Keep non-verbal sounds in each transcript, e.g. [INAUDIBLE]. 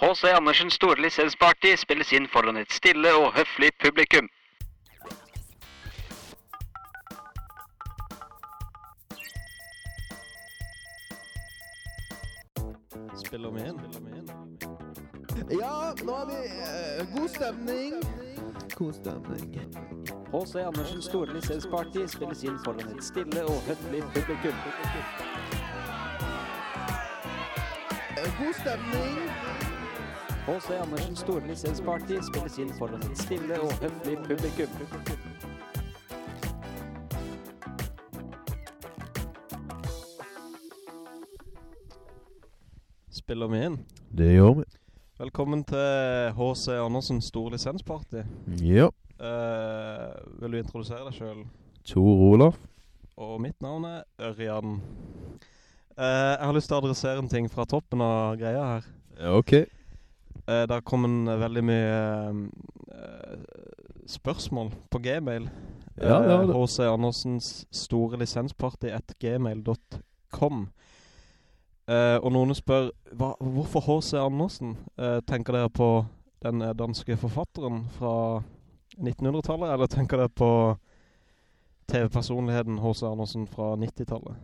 H.C. Andersens store lisensparty spilles inn foran et stille og høflig publikum. Spiller vi inn? Ja, nå har vi eh, god stemning. God stemning. H.C. Andersens store lisensparty spilles inn foran et stille og høflig publikum. Eh, God stemning. H.C. Andersens store lisensparty spilles inn foran et stille og høflig publikum. Spiller vi inn? Det gjør vi. Velkommen til H.C. Andersens Stor lisensparty. Ja. Uh, vil du introdusere deg selv? Tor Olaf. Og mitt navn er Ørjan. Uh, jeg har lyst til å adressere en ting fra toppen av greia her. Ja, ok. Eh, der kom en veldig mye eh, spørsmål på Gmail. Ja, ja, det- H.C. Andersens store lisensparty at gmail.com. Eh, og noen spør, hva, hvorfor H.C. Andersen? Eh, tenker dere på den eh, danske forfatteren fra 1900-tallet, eller tenker dere på TV-personligheten H.C. Andersen fra 90-tallet?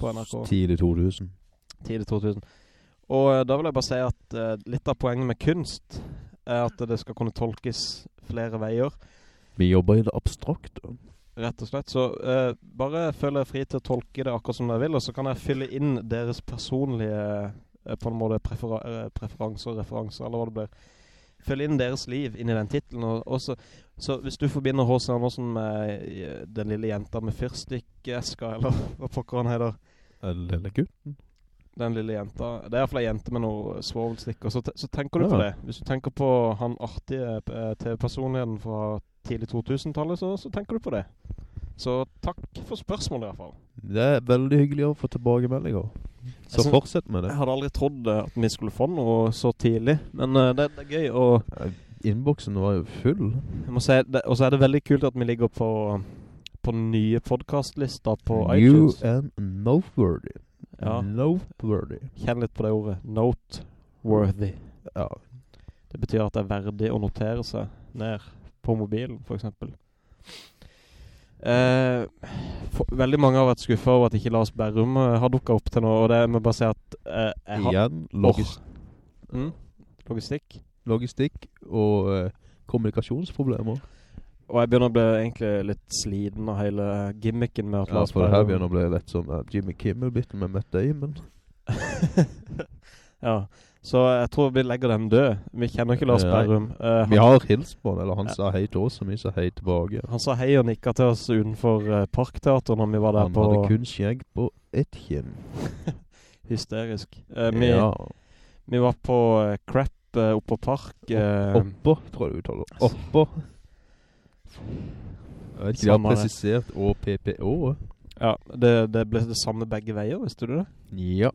På NRK. Tidlig 2000. Tidlig 2000. Og eh, da vil jeg bare si at eh, litt av poenget med kunst er at det skal kunne tolkes flere veier, Vi jobber i det abstrakt. rett og slett. Så eh, bare føl jeg fri til å tolke det akkurat som dere vil, og så kan jeg fylle inn deres personlige, eh, på en måte, prefera eh, preferanser, referanser, eller hva det blir. Følg inn deres liv inn i den titlen. Og og så hvis du forbinder H.C. Andersen med eh, den lille jenta med fyrstikkeska, eller [LAUGHS] hva pokker han heter, Eller lille gutten. Den lille jenta. Det er i hvert fall en jente med noe svovelstikker. Så, så tenker du på det. Hvis du tenker på han artige eh, TV-personligheten fra tidlig 2000-tallet, så, så tenker du på det. Så takk for spørsmålet i hvert fall. Det er veldig hyggelig å få tilbakemeldinger. Så synes- fortsett med det. Jeg hadde aldri trodd eh, at vi skulle få noe så tidlig, men uh, det, det er gøy. Eh, Innboksen var jo full. og så er det veldig kult at vi ligger på, på nye podcastlister på New iTunes. and noteworthy. Ja. Noteworthy. Kjenn litt på det ordet. Noteworthy. Ja. Det betyr at det er verdig å notere seg ned på mobilen, for eksempel. Eh, for, veldig mange har vært skuffet over at ikke Lars Berrum eh, har dukket opp til nå, og det må bare si at eh, jeg har... Igjen, logis Mm, logistikk. logistikk og eh, kommunikasjonsproblemer. Og jeg begynner å bli egentlig litt sliten av hele gimmicken med at Ja, Lars for det her Berrum... begynner å bli litt sånn uh, Jimmy Kimmel-biten med Matt Damon. [LAUGHS] ja, så jeg tror vi legger den død. Vi kjenner ikke Lars Nei. Berrum. Eh, Vi han, har hilst på han, eller han Ja. sa hei til oss, og vi sa hei tilbake. han sa hei og nikket til oss utenfor uh, Parkteater når vi var der Han på... hadde kun skjegg på ett kinn. [LAUGHS] Hysterisk. Eh, vi, ja. vi var på eh, Crap uh, oppå Park. eh, Oppå, tror jeg du uttaler. Oppå. Jeg vet ikke, de har Samme det. presisert og PPO. ja, det, det ble det samme begge veier, visste du det? Ja.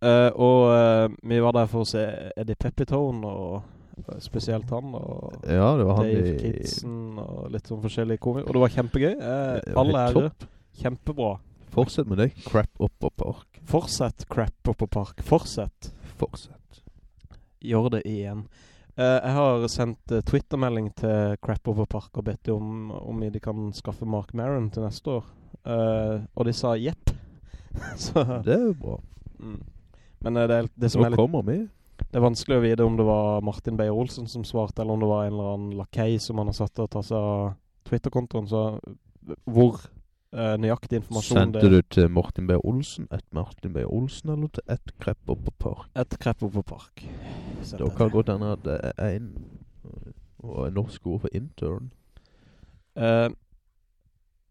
Eh, og eh, vi var der for å se Eddie Pepitone, og eh, spesielt han, og Ja, det var han Dave i... Kidsen, og litt sånn forskjellige komikere. Og det var kjempegøy. Eh, Det var alle helt ære. Kjempebra. Fortsett med det. Crap oppå park. Fortsett Crap oppå Park. Fortsett. Fortsett. Gjør det igjen. Eh, jeg har sendt uh, Twitter-melding til Crap Over Park og bedt om, om de kan skaffe Mark Maron til neste år. Eh, og de sa jepp. [LAUGHS] Så, Det er jo bra. mm. Men eh, det, det som Nå er litt kommer vi. Det er vanskelig å vite om det var Martin Beyer-Olsen som svarte, eller om det var en eller annen lakei som han har satt til å ta seg av Twitter-kontoen. Så hvor eh, nøyaktig informasjon Sendte du til Martin B. Olsen, et Martin B. Olsen, eller til et krepp på park? Et krepp oppe på park. Sendte Da kan godt hende at det er en, og en norsk ord for intern. Uh,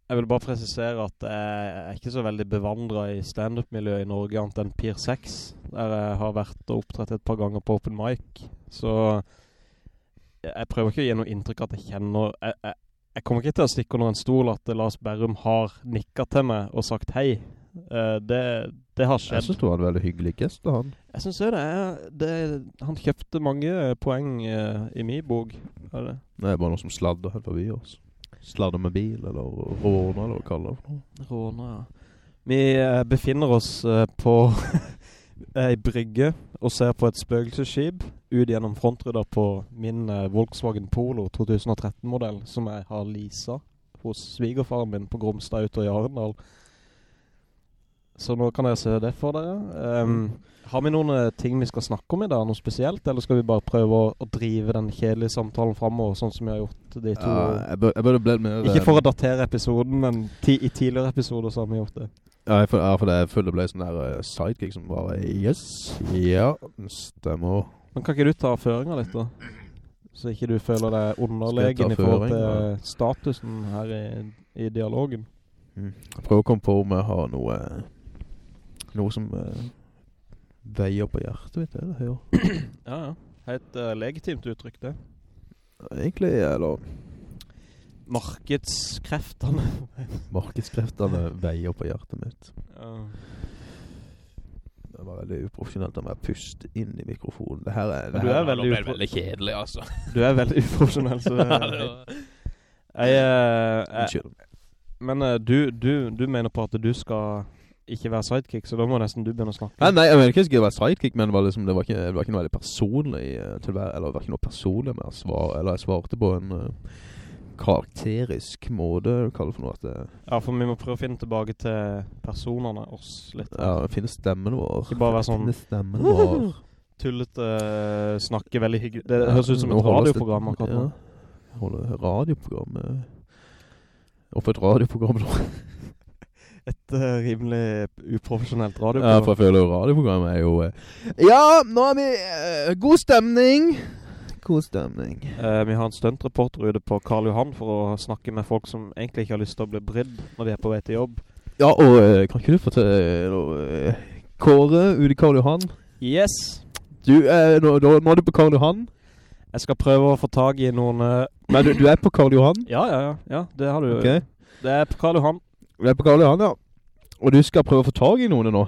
jeg vil bare presisere at jeg er ikke så veldig bevandret i stand-up-miljøet i Norge, annet enn Pier 6, der jeg har vært og opptrett et par ganger på open mic. Så jeg prøver ikke å gi noe inntrykk at jeg kjenner... Jeg, jeg, jeg kommer ikke til å stikke under en stol at Lars Berrum har nikket til meg og sagt hei. Eh, det, det har Jeg syns det var en veldig hyggelig gest da han. Jeg synes det, det Han kjøpte mange poeng uh, i min bok. Er det? Det er bare noen som sladder helt forbi oss. Sladder med bil, eller råner, eller hva kaller det noe. Råner, ja. Vi uh, befinner oss eh, på [LAUGHS] er i brygge og ser på et spøkelsesskip ut gjennom frontrydder på min eh, Volkswagen Polo 2013-modell, som jeg har leasa hos svigerfaren min på Gromstad ute i Arendal. Så nå kan dere se det for dere. Um, har vi noen eh, ting vi skal snakke om i dag, noe spesielt, eller skal vi bare prøve å, å drive den kjedelige samtalen fremover, sånn som vi har gjort de to? Ja, jeg, bør, jeg blitt mer... Ikke for å datere episoden, men ti, i tidligere episoder så har vi gjort det. Ja, for, ja, for det jeg føler det ble sånn der uh, sidekick som bare Yes, ja, stemmer Men kan ikke du ta føringa litt da? Så ikke du føler deg underlegen i forhold til føring, statusen her i, i dialogen. mm. Jeg å komme på om jeg har noe Noe som uh, Veier på hjertet mitt Eller hører Ja, ja. Helt uh, legitimt uttrykk det. Egentlig, eller Markedskreftene. [LAUGHS] Markedskreftene veier på hjertet mitt ja. Det var veldig uprofesjonelt av meg å puste inn i mikrofonen Det her er, det du her er veldig veldig kjedelig, altså. [LAUGHS] Du er veldig uprofesjonell, så [LAUGHS] eh, Unnskyld men eh, du, du, du mener på at du skal ikke være sidekick, så da må nesten du begynne å snakke. Nei, nei, jeg mener ikke jeg skal være sidekick, men det var, liksom, det var, ikke, det var ikke noe veldig personlig til tilvær, eller det var ikke noe personlig med å svare, eller jeg svarte på en uh, karakterisk måte, kaller det for noe at det, Ja, for vi må prøve å finne tilbake til personene, oss litt. ja, finne stemmen vår. Ikke bare være sånn- Finne stemmen vår. [LAUGHS] Tullete, uh, snakke veldig hyggelig. Det høres ut som et radioprogram akkurat nå. Ja, holde radioprogram. Hvorfor for et radioprogram da. [LAUGHS] Et uh, rimelig uprofesjonelt Ja, for jeg føler radioprogrammet er jo... Uh, Ja, nå er vi... eh, god stemning. God stemning. Eh, vi har en stuntreporter ute på Karl Johan for å snakke med folk som egentlig ikke har lyst til å bli brydd når de er på vei til jobb. Ja, og eh, kan ikke du fortelle uh, Kåre, ute i Karl Johan? Yes! Du, eh, nå, nå, nå er du på Karl Johan. Jeg skal prøve å få tag i noen... eh, Men du, du er på Karl Johan? ja, ja, ja, ja, det har du. Okay. Det er på Karl Johan. Du er på Karl Johan, ja. Og du skal prøve å få tag i noen nå?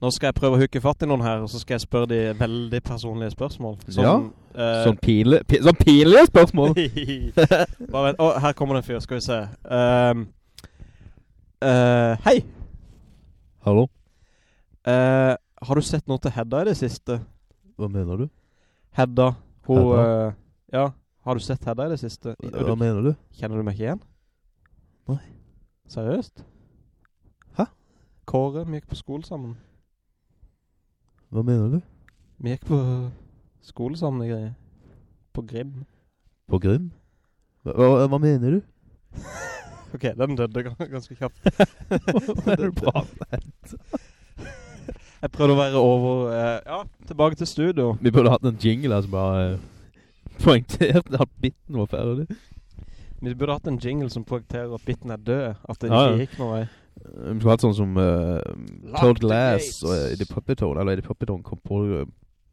Nå skal jeg prøve å hukke fatt i noen her, og så skal jeg spørre de veldig personlige spørsmål. Ja, uh, Sånn pile, pi, sånn pinlige spørsmål. [LAUGHS] Bare vent. Å, her kommer det en fyr, skal vi se. Ehm, uh, hei! Hallo? Uh, har du sett noe til Hedda i det siste? Hva mener du? Hedda, hun... Hedda? eh, ja, har du sett Hedda i det siste? Hva mener du? Kjenner du meg ikke igjen? Nei. Seriøst? Hæ? Kåre, vi gikk på skole sammen. Hva mener du? Vi gikk på skole sammen, og greier. På Grim. På Grim? Hva, hva, hva mener du? [LAUGHS] Ok, den døde ganske kjapt. [LAUGHS] Hva er det bra med? [LAUGHS] Jeg prøvde å være over... eh, ja, tilbake til studio. Vi burde hatt en jingle her som bare eh, poengterte at bitten var ferdig. Vi burde hatt en jingle som poengterer at bitten er død. At det Ja, ja. ikke gikk noen vei. Vi skulle hatt sånn som uh, Lock Toad Glass og uh, Eddie Puppetone, eller Eddie Puppetone kom på,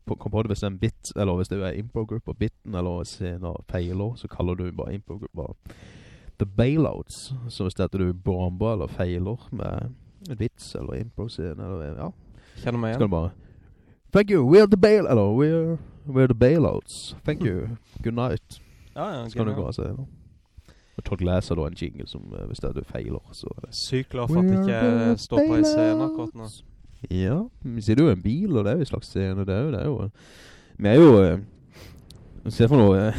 på, kom på det hvis det er en bit, eller hvis det er impro-gruppe og bitten, eller scener feiler, så kaller du bare impro-grupper The Bailouts. Så hvis det er at du bomber eller feiler med en vits eller impro-scene, eller ja, Kjenner meg skal igjen. du bare Thank you, we're the bail, eller we're, we're the bailouts. Thank you, [LAUGHS] good night. Ja, ja, Skal du gå og se. Og Todd Glass har da en jingle som, uh, hvis det er du feiler, så er det Sykt glad for at jeg ikke står på en scene akkurat nå. Ja, vi sitter jo en bil, og det er jo en slags scene, det er jo, det er jo, vi er jo, Uh, se for noe, Uh,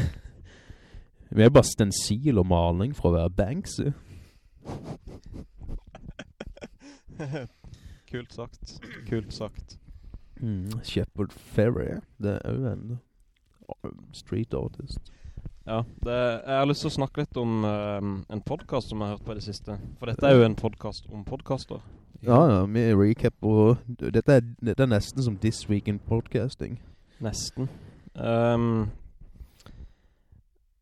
[LAUGHS] vi er bare stensil og maling for å være Banksy. [LAUGHS] Kult sagt. Kult sagt. Mm, Shepard Ferry, det er jo en eh, street artist. Ja, det, jeg har lyst til å snakke litt om uh, en podcast som jeg har hørt på i det siste. For dette er jo en podcast om podcaster. Ja, ja, med recap og dette er, dette er nesten som This Week in Podcasting. Nesten. Um,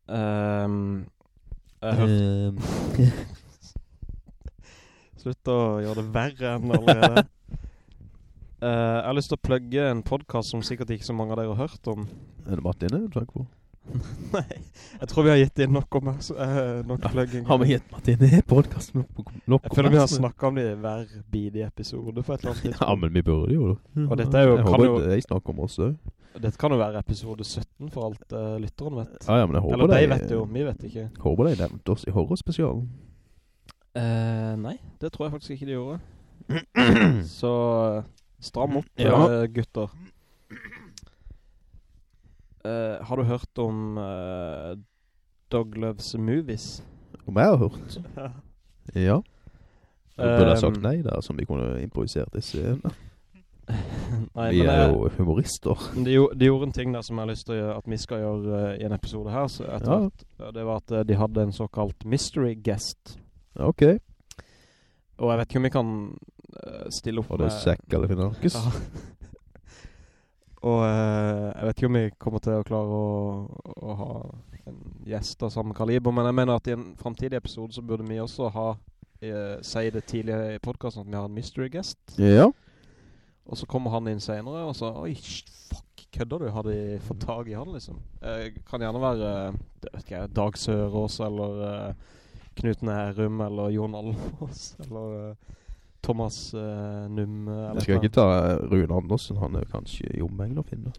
um, jeg har Ehm, [LAUGHS] Slutt å gjøre det verre enn allerede. uh, [LAUGHS] jeg har lyst til å plugge en podcast som sikkert ikke så mange av dere har hørt om. er det Martine du tenker på? [LAUGHS] Nei, jeg tror vi har gitt inn nok, om, uh, nok plugging. Har vi gitt Martin i podcast nok, nok Jeg føler vi har snakket om det i hver bidige episode for et eller annet tidspunkt. Ja, men vi burde jo Og dette er jo- Jeg kan håper jo- jeg snakker om oss også. Dette kan jo være episode 17 for alt uh, lytteren vet. Ja, ja, men jeg håper Eller de de vet jo, vi vet ikke. Håper de nevnte oss i horrorspesialen. Uh, nei, det tror jeg faktisk ikke de gjorde. [CLEARS THROAT] Så Stram opp, Ja. gutter. Eh, har du hørt om uh, Dog Movies? Om jeg har hørt. [LAUGHS] Ja. Du burde ha sagt Um, nei der, som vi kunne improvisert i scenen. [LAUGHS] Nei, Vi er eh, jo humorister. de, de gjorde en ting der som jeg har lyst til at vi skal gjøre uh, i en episode her. Så Ja. hvert, det var at eh, de hadde en såkalt mystery guest. Ok. Og jeg vet ikke om vi kan eh, stille opp Var det sekk eller finankes? Ja. Og eh, jeg vet ikke om vi kommer til å klare å, å ha en gjest av samme kaliber, men jeg mener at i en fremtidig episode så burde vi også ha, eh, si det tidligere i podcasten at vi har en mystery guest. Ja. Og så kommer han inn senere, og så, oi, fuck, kødder du? Har de fått tag i han, liksom? Eh, kan gjerne være, det vet ikke jeg, Dag Sørås, eller eh, Knut Nærum, eller Jon Alvås, eller eh, Thomas uh, Num eller Jeg skal ikke ta eh, Rune Andersen, han er kanskje i omegn å finne.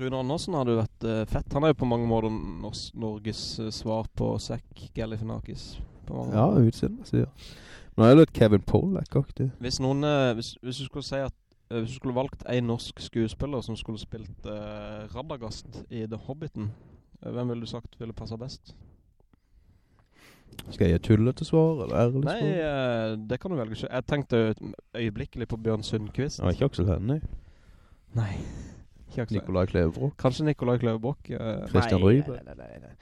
Rune Andersen hadde jo vært uh, fett. Han er jo på mange måter Nors Norges eh, svar på Zack Galifianakis. Ja, mange Ja, jeg. Nå er det et Kevin Pollack-aktig. Hvis noen, eh, hvis, hvis du skulle si at eh, hvis du skulle valgt en norsk skuespiller som skulle spilt eh, Radagast i The Hobbiten, eh, hvem ville du sagt ville passe best? Skal jeg gi tullete svar, eller ærlig Nei, svar? eh, det kan du velge ikke. Jeg tenkte øyeblikkelig på Bjørn Sundqvist. Ja, ikke Aksel Hennie. Nei. Ikke. Nikolai Klevebrok. Kanskje Nikolai Klevebrok. eh, Christian Rybe. Nei, nei, nei, nei.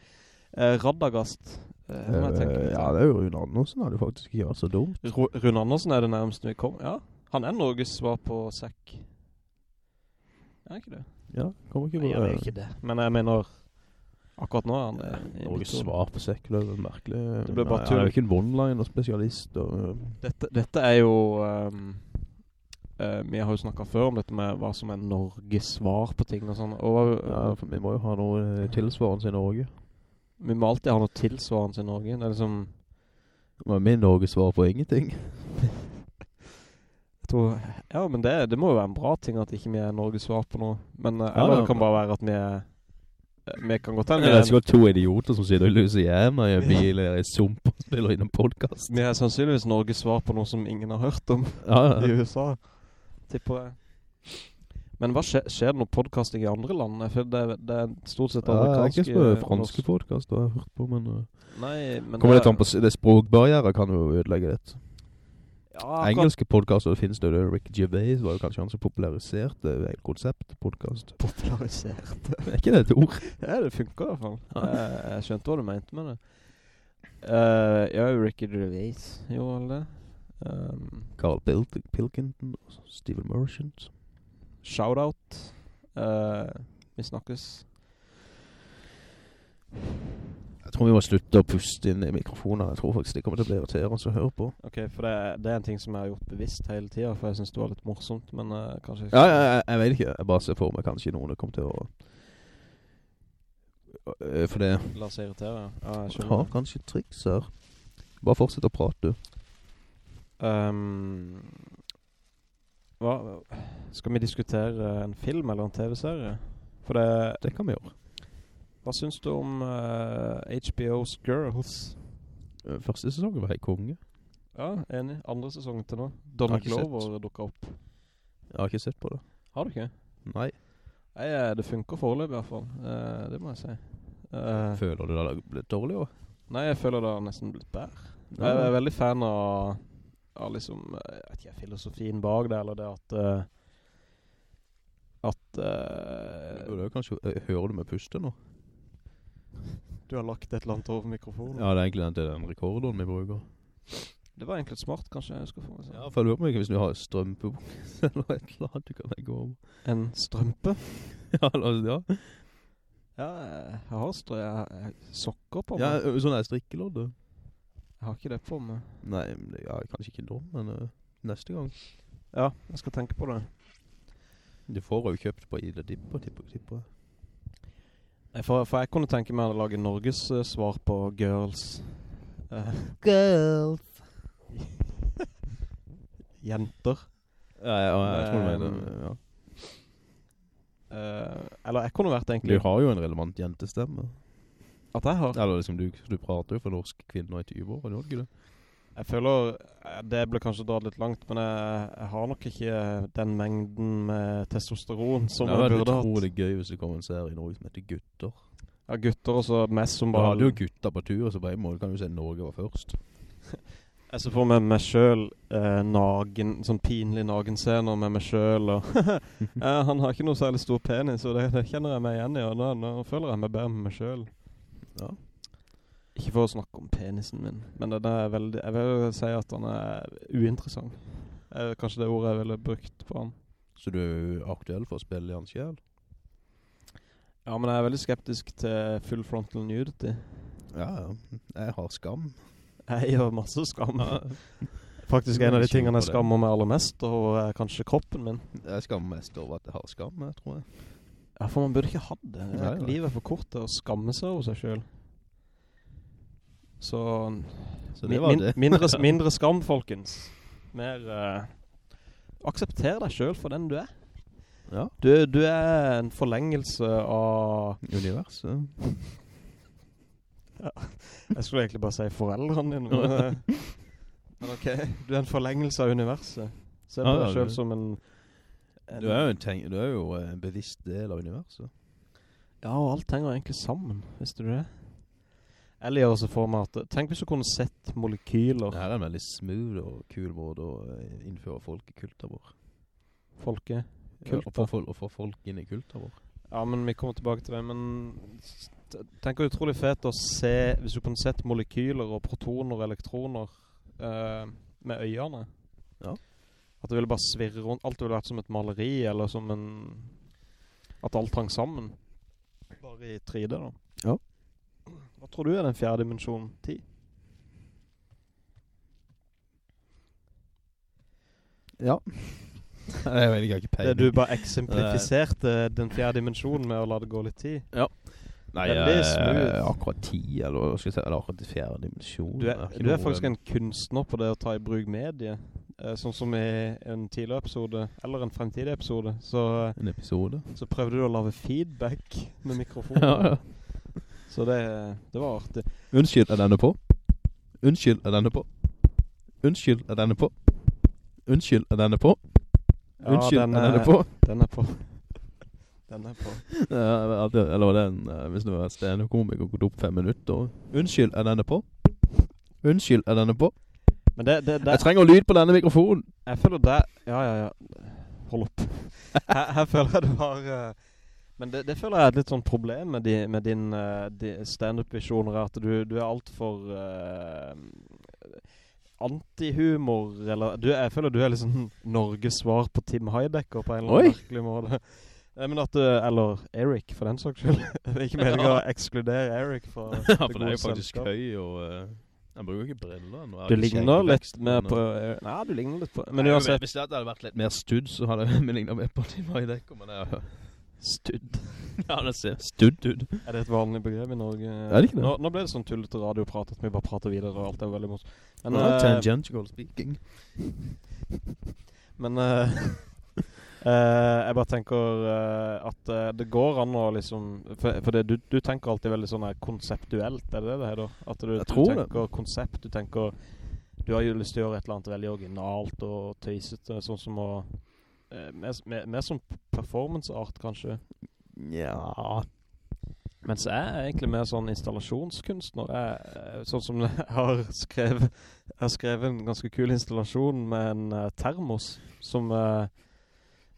Eh, Radagast. Eh, Eh, ja, det er jo Rune Andersen, hadde faktisk ikke vært så dumt. Ru Rune Andersen er det nærmeste vi kom. Ja, han er Norges svar på sekk. Er ikke det? Ja, kommer ikke Nei, jeg er ikke det. Men jeg mener, akkurat nå er han det. Norges svar på sekk, det er merkelig. Det ble bare tull. Han er jo ikke en one-liner-spesialist. Og, Dette, dette er jo... um, uh, vi har jo snakket før om dette med hva som er Norges svar på ting og sånn. Uh, ja, for vi må jo ha noe eh, tilsvarende i Norge. vi må alltid ha noe tilsvarende i Norge. Det er liksom... Men min Norges svar på ingenting. [LAUGHS] Tror, ja, men det, det må jo være en bra ting at ikke vi er Norges svar på noe. Men eh, Ja, eller ja. det kan bare være at vi er... eh, Vi kan godt hende Det er er, sikkert to idioter som sitter og luser hjemme i en bil eller i sump og spiller inn en podcast. vi har sannsynligvis Norges svar på noe som ingen har hørt om. Ja, [LAUGHS] i. USA, tipper jeg. Men hva skjer, skjer det noe podcasting i andre land? For det, det er stort sett Ja, jeg er ikke så franske podcast, jeg har hørt på, men... Nei, men kommer det, litt an på, det språkbarriere kan jo ødelegge litt. Ja, Engelske podkaster finnes det, Rick Gervais var jo kanskje han som populariserte et konsept podcast. Popularisert. [LAUGHS] Er ikke det et ord? [LAUGHS] ja, det funker i hvert fall. jeg, jeg skjønte hva du mente med det. Uh, ja, Ricky Gervais gjorde alle det. Um, Carl Pil Pilkington, og Steven Merchant. Shoutout. Uh, vi snakkes. Jeg tror vi må slutte å puste inn i mikrofonen. Jeg tror faktisk det kommer til å bli irriterende å høre på. Ok, for det, det er en ting som jeg har gjort bevisst hele tiden, for jeg synes det var litt morsomt, men uh, kanskje... Ja, ja, ja, jeg vet ikke. Jeg bare ser for meg kanskje noen kommer til å... Uh, For det La seg irritere. Ja, jeg har kanskje triks her. Bare fortsett å prate. um, hva, skal vi diskutere en film eller en tv-serie? For det, Det kan vi gjøre. Hva synes du om uh, HBO's Girls? Øh, Første sesongen var jeg konge. Ja, enig. Andre sesongen til nå. Donna. Glover dukket opp. Jeg har ikke sett på det. Har du ikke? Nei. Nei, eh, det funker foreløpig i hvert fall. Uh, det må jeg si. Uh, Føler du det har blitt dårlig også? nei, jeg føler det har nesten blitt bedre. Jeg er veldig fan av, av liksom, eh, jeg vet ikke, filosofien bak det, eller det at... Uh, at... uh, hører du meg puste nå? Du har lagt et eller annet over mikrofonen. Ja, det er egentlig den, det er den rekorden vi bruker. Det var egentlig smart, kanskje jeg skal få meg Ja, for jeg lurer på hvis du har strømpebukse [LAUGHS] eller et eller annet du kan legge over. En strømpe? [LAUGHS] Ja, altså, ja. Ja, jeg har strø, jeg jeg har sokker på meg. Ja, sånn er strikkelodde. Jeg har ikke det på meg. Nei, men det- ja, kanskje ikke nå, men uh, neste gang. Ja, jeg skal tenke på det. Du får jo kjøpt på Ida Dipper, tipper tipper jeg. For, for jeg kunne tenke meg å lage Norges uh, svar på girls. Uh, Girls. [LAUGHS] jenter. Ja, ja, jeg tror du mener det, ja. Eh, eller jeg kunne vært egentlig Du har jo en relevant jentestemme. At jeg har... Eller liksom, du, du prater jo for norsk kvinner i 20 år, gjør du ikke det? Jeg føler eh, Det ble kanskje dratt litt langt, men jeg, jeg har nok ikke den mengden med testosteron som ja, jeg hadde burde vært Det utrolig gøy hvis det kom en serie i Norge som heter Gutter. Ja, gutter og så mest som bare hadde jo gutter på tur, så på en måte kan du si Norge var først. [LAUGHS] Jeg ser for meg meg selv eh, nagen, sånn pinlig nagenscener med meg selv, og [LAUGHS] eh, han har ikke noe særlig stor penis, og det, det kjenner jeg meg igjen i, og da, føler jeg meg bedre med meg selv. Ja. Ikke for å snakke om penisen min, men den er veldig, jeg vil si at han er uinteressant. Er kanskje det ordet jeg ville brukt på han. Så du er aktuell for å spille i hans selv? Ja, men jeg er veldig skeptisk til full frontal nudity. Ja. Jeg har skam. Jeg gjør masse skam. Faktisk en av de tingene jeg skammer meg aller mest, over, er kanskje kroppen min. Jeg skammer mest over at jeg har skam, jeg tror jeg. Ja, for man burde ikke ha det. det nei. livet er for kort til å skamme seg over seg selv. Så, Så det var det. mindre, [LAUGHS] mindre skam, folkens. Mer uh, aksepter deg selv for den du er. Ja. Du, du er en forlengelse av... Universet. [LAUGHS] Jeg skulle egentlig bare si foreldrene dine, men, eh, [LAUGHS] men ok. Du er en forlengelse av universet. Se på Ja, deg selv som en... en Du er en, du er jo en bevisst del av universet. Ja, og alt henger egentlig sammen, visste du det? Eller gjøre også for meg at, tenk hvis du kunne sett molekyler, Det her er en veldig smooth og kul måte å eh, innføre folk i kulta vår. Folke? Ja, og, Kulta. få, og få folk inn i kulta vår. Ja, men vi kommer tilbake til det, men tenk det utrolig fett å se, hvis du kunne sett molekyler og protoner og elektroner eh, med øynene. Ja. At det ville bare svirre rundt, alt ville vært som et maleri, eller som en, at alt hang sammen. Bare i 3D da. Ja. Hva tror du er den fjerde dimensjonen? 10? Ja. [LAUGHS] jeg vet ikke, jeg har ikke Det peiling. du bare eksemplifiserte den fjerde dimensjonen med å la det gå litt tid. Nei, eh, akkurat ti, eller skal jeg si, eller akkurat i fjerde dimensjon. Du er, du er faktisk en kunstner på det å ta i bruk medie. Eh, sånn som i en tidligere episode, eller en fremtidig episode, så, En episode. så prøvde du å lave feedback med [LAUGHS] mikrofonen. ja, ja. Så det, det var artig. Unnskyld, er denne på? Unnskyld, er denne på? Unnskyld, er denne på? Unnskyld, er denne på? Ja, Unnskyld, den er denne på? Den er på. Den er på. [LAUGHS] Ja, det- eller var det en, eh, hvis det var en stand-up-komiker gått opp fem minutter. Unnskyld, er denne på? Unnskyld, er denne på? Men det, det, det Jeg trenger lyd på denne mikrofonen! Jeg føler det Ja, ja, ja Hold opp [LAUGHS] her, her føler jeg du har eh, Men det, det føler jeg er et litt sånn problem Med, di, med din eh, di stand-up-visjoner At du, du er alt for uh, Antihumor Eller du, jeg føler du er liksom [LAUGHS] Norges svar på Tim Heidecker På en eller annen merkelig måte Eh, Men at du, eller Eric for den saks skyld [LAUGHS] ikke meningen å ekskludere Eric fra [LAUGHS] Ja, for det er jo faktisk selskap. høy, og eh, jeg bruker ikke briller. nå. Du ligner litt mer på Uh, Nei, du ligner litt på Men nei, Hvis det hadde vært litt mer studd, så hadde vi lignet mer på Tim Heidecker, men jeg Studd [LAUGHS] Ja, det ser studd ut. Er det et vanlig begrep i Norge? Er det ikke det? Nå, nå ble det sånn tullete radioprat at vi bare prater videre og alt er veldig morsomt. Men, no, uh, tangential speaking. [LAUGHS] men uh, uh, [LAUGHS] jeg bare tenker eh, at det går an å liksom, for, for det, du, du tenker alltid veldig sånn her konseptuelt, er det det det heter? At du, Jeg du tenker det. konsept, du tenker, du har jo lyst til å gjøre et eller annet veldig originalt og tøysete, sånn som å, mer, mer, mer som performance art kanskje. Ja. Mens jeg er egentlig mer sånn installasjonskunstner. Jeg, eh, sånn som [LAUGHS] jeg har skrevet, jeg har skrevet en ganske kul installasjon med en uh, termos som uh,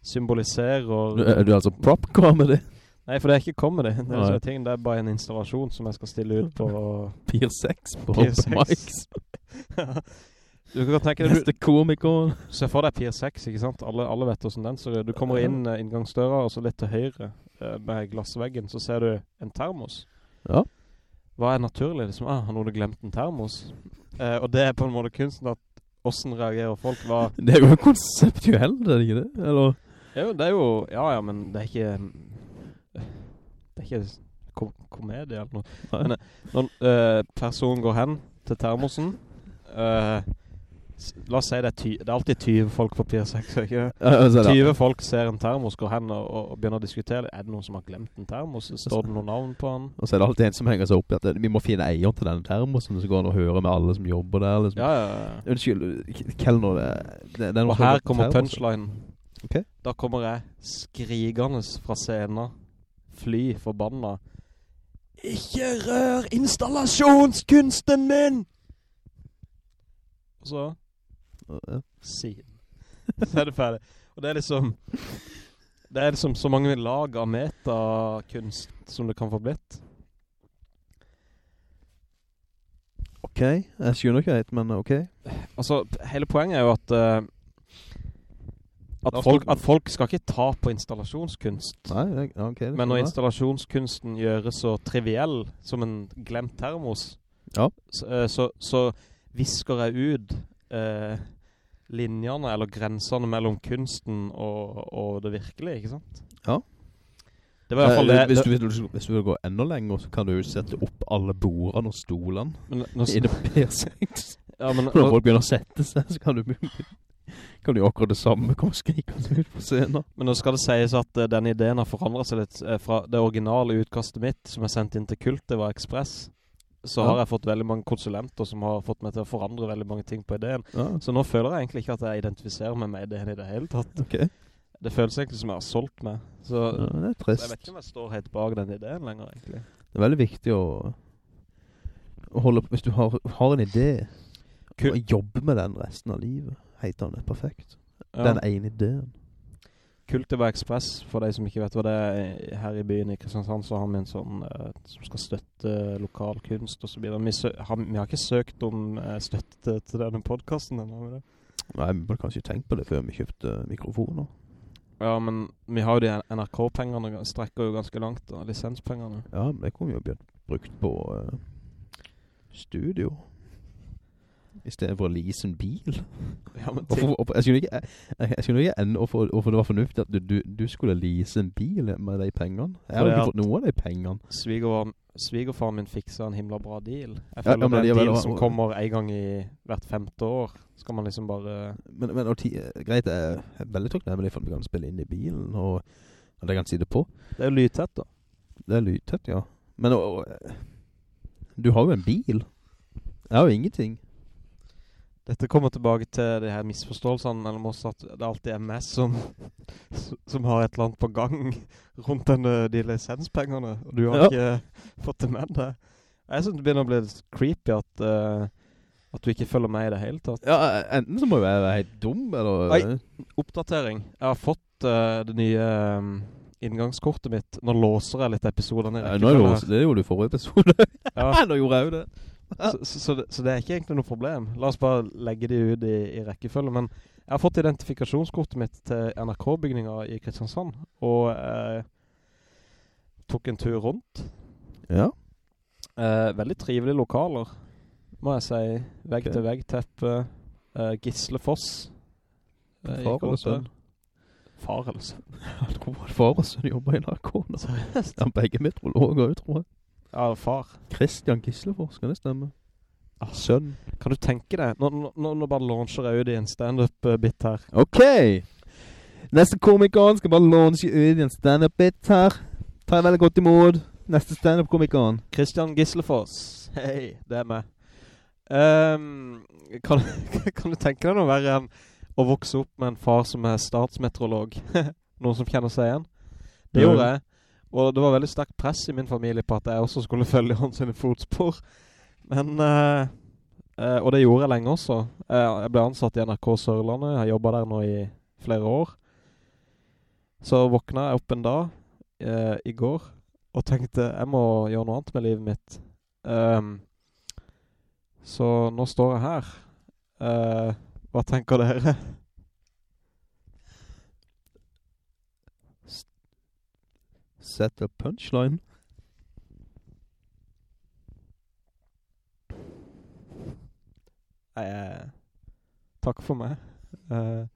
symboliserer... Du, er du altså prop-comedy? Nei, for det er ikke comedy. Det er, sånne ting, det er bare en installasjon som jeg skal stille ut på... Pier 6 på Pier Open 6. [LAUGHS] Du kan tenke deg, Neste komiker. Se for deg Pier 6, ikke sant? Alle, alle vet hvordan den ut. Du kommer inn uh, inngangsdøra, og så litt til høyre uh, med glassveggen, så ser du en termos. Ja. hva er naturlig? Liksom, ah, han hadde glemt en termos? Uh, og det er på en måte kunsten at hvordan reagerer folk? Hva? [LAUGHS] Det er jo konseptuelt, er det ikke det? Eller? Jo, det er jo, ja, ja, men det er ikke, det er ikke kom komedie eller noe. Men når uh, personen går hen til termosen, s- La oss si det er, ty det er alltid 20 folk på Pier 6, ikke det? Ja, altså, det- 20 folk ser en termos, går hen og, og begynner å diskutere. Er det noen som har glemt en termos? Står det noen navn på den? Og så er det alltid en som henger seg opp i at vi må finne eier til den termosen, så går han og hører med alle som jobber der. Liksom. Ja, ja, ja. Unnskyld, Kellner, det, det, er noe Og her kommer punchline. Ok. Da kommer jeg skrigende fra scenen. Fly forbanna. Ikke rør installasjonskunsten min! Og så Ja. Siden. [LAUGHS] Så er det ferdig. Og det er liksom Det er liksom så mange lag av metakunst som det kan få blitt. Ok, jeg skjønner ikke helt, men ok. Altså, hele poenget er jo at uh, at, folk, at folk skal ikke ta på installasjonskunst. Nei, det, ja, ok. det Men når installasjonskunsten gjøres så triviell som en glemt termos, Ja. så, eh, så, så visker jeg ut eh, linjene eller grensene mellom kunsten og, og det virkelige, ikke sant? Ja. Det var i hvert fall Eh, det. hvis, du, hvis, du, hvis du vil gå enda lenger, så kan du jo sette opp alle bordene og stolene men, nå, i det P6. ja, men, Når folk begynner å sette seg, så kan du, kan du gjøre akkurat det samme, komme skrikende ut på scenen. men nå skal det sies at uh, den ideen har forandret seg litt Uh, fra det originale utkastet mitt, som er sendt inn til Kult, det var Express. Så har jeg fått veldig mange konsulenter som har fått meg til å forandre veldig mange ting på ideen. Så nå føler jeg egentlig ikke at jeg identifiserer meg med ideen i det hele tatt. Okay. Det føles egentlig som jeg har solgt meg. Så Ja, det er jeg vet ikke om jeg står helt bak den ideen lenger, egentlig. Det er veldig viktig å, å holde, hvis du har, har en idé, Kun. jobbe med den resten av livet, heter den det perfekt. Ja. Den ene ideen. Kultiva Express, for de som ikke vet hva det er, her i byen i Kristiansand, så har vi en sånn eh, som skal støtte lokal kunst videre. Vi, har, vi har ikke søkt om eh, støtte til denne podcasten ennå, har vi det? Nei, vi burde kanskje tenkt på det før vi kjøpte mikrofoner. Ja, men vi har jo de NRK-pengene, strekker jo ganske langt, da, lisenspengene. Ja, men det kunne vi jo blitt brukt på eh, studio. I stedet for å lease en bil. Ja, men for, hvorfor, jeg skjønner ikke, jeg, jeg, skjønner ikke ennå hvorfor, det var fornuftig at du, du, du skulle lease en bil med de pengene. Jeg har ikke fått noe av de pengene. Svigerfaren svigerfar min fiksa en himla bra deal. Jeg føler ja, det er en deal som kommer en gang i hvert femte år. Skal man liksom bare... Men, men og ti, greit, jeg er veldig takknemlig for at vi kan spille inn i bilen, og at jeg kan sitte på. Det er jo lydtett da. Det er lydtett, ja. Men og, du har jo en bil. Jeg har jo ingenting. Dette kommer tilbake til de her misforståelsene mellom oss at det alltid er meg som, [LAUGHS] som har et eller annet på gang rundt denne, de lisenspengene, og du har Ja. ikke fått det med deg. Jeg synes det begynner å bli litt creepy at, uh, at du ikke følger med i det hele tatt. Ja, enten så må jeg være helt dum, eller... Nei, Oppdatering. Jeg har fått uh, det nye um, inngangskortet mitt. Nå låser jeg litt episoderne i Ja, rekkefølge det gjorde du forrige episode. Ja. [LAUGHS] nå gjorde jeg jo det. Så, så, så, det, så det er ikke egentlig noe problem. La oss bare legge de ut i, i rekkefølge. Men jeg har fått identifikasjonskortet mitt til NRK-bygninga i Kristiansand, og eh, tok en tur rundt. Ja. Eh, veldig trivelige lokaler, må jeg si. Vegg okay. til vegg teppe. Eh, Gisle Foss. eh, Far der. sønn? Far eller sønn. [LAUGHS] Far og sønn jobber i NRK nå. Seriøst? [LAUGHS] Ja, begge meteorologer tror jeg. Ja, far. Christian Gislefors, kan det stemme? Ah. Sønn. Kan du tenke deg? Nå, nå, nå, bare launcher jeg ut i en stand-up-bit her. Ok! Neste komikeren skal bare launche ut i en stand-up-bit her. Ta veldig godt imot. Neste stand-up-komikeren. Christian Gislefors. Hei, det er meg. Um, kan, [LAUGHS] kan du tenke deg noe verre enn å vokse opp med en far som er statsmeteorolog? [LAUGHS] Noen som kjenner seg igjen? Det gjorde jeg. Og det var veldig sterkt press i min familie på at jeg også skulle [LAUGHS] følge hans sine fotspor. Men, eh, og det gjorde jeg lenge også. Eh, jeg ble ansatt i NRK Sørlandet. Jeg jobbet der nå i flere år. Så våkna jeg opp en dag i går og tenkte jeg må gjøre noe annet med livet mitt. Um, så nå står jeg her. Hva tenker dere? [LAUGHS] Set a punchline. Nei, eh, takk for meg. Uh,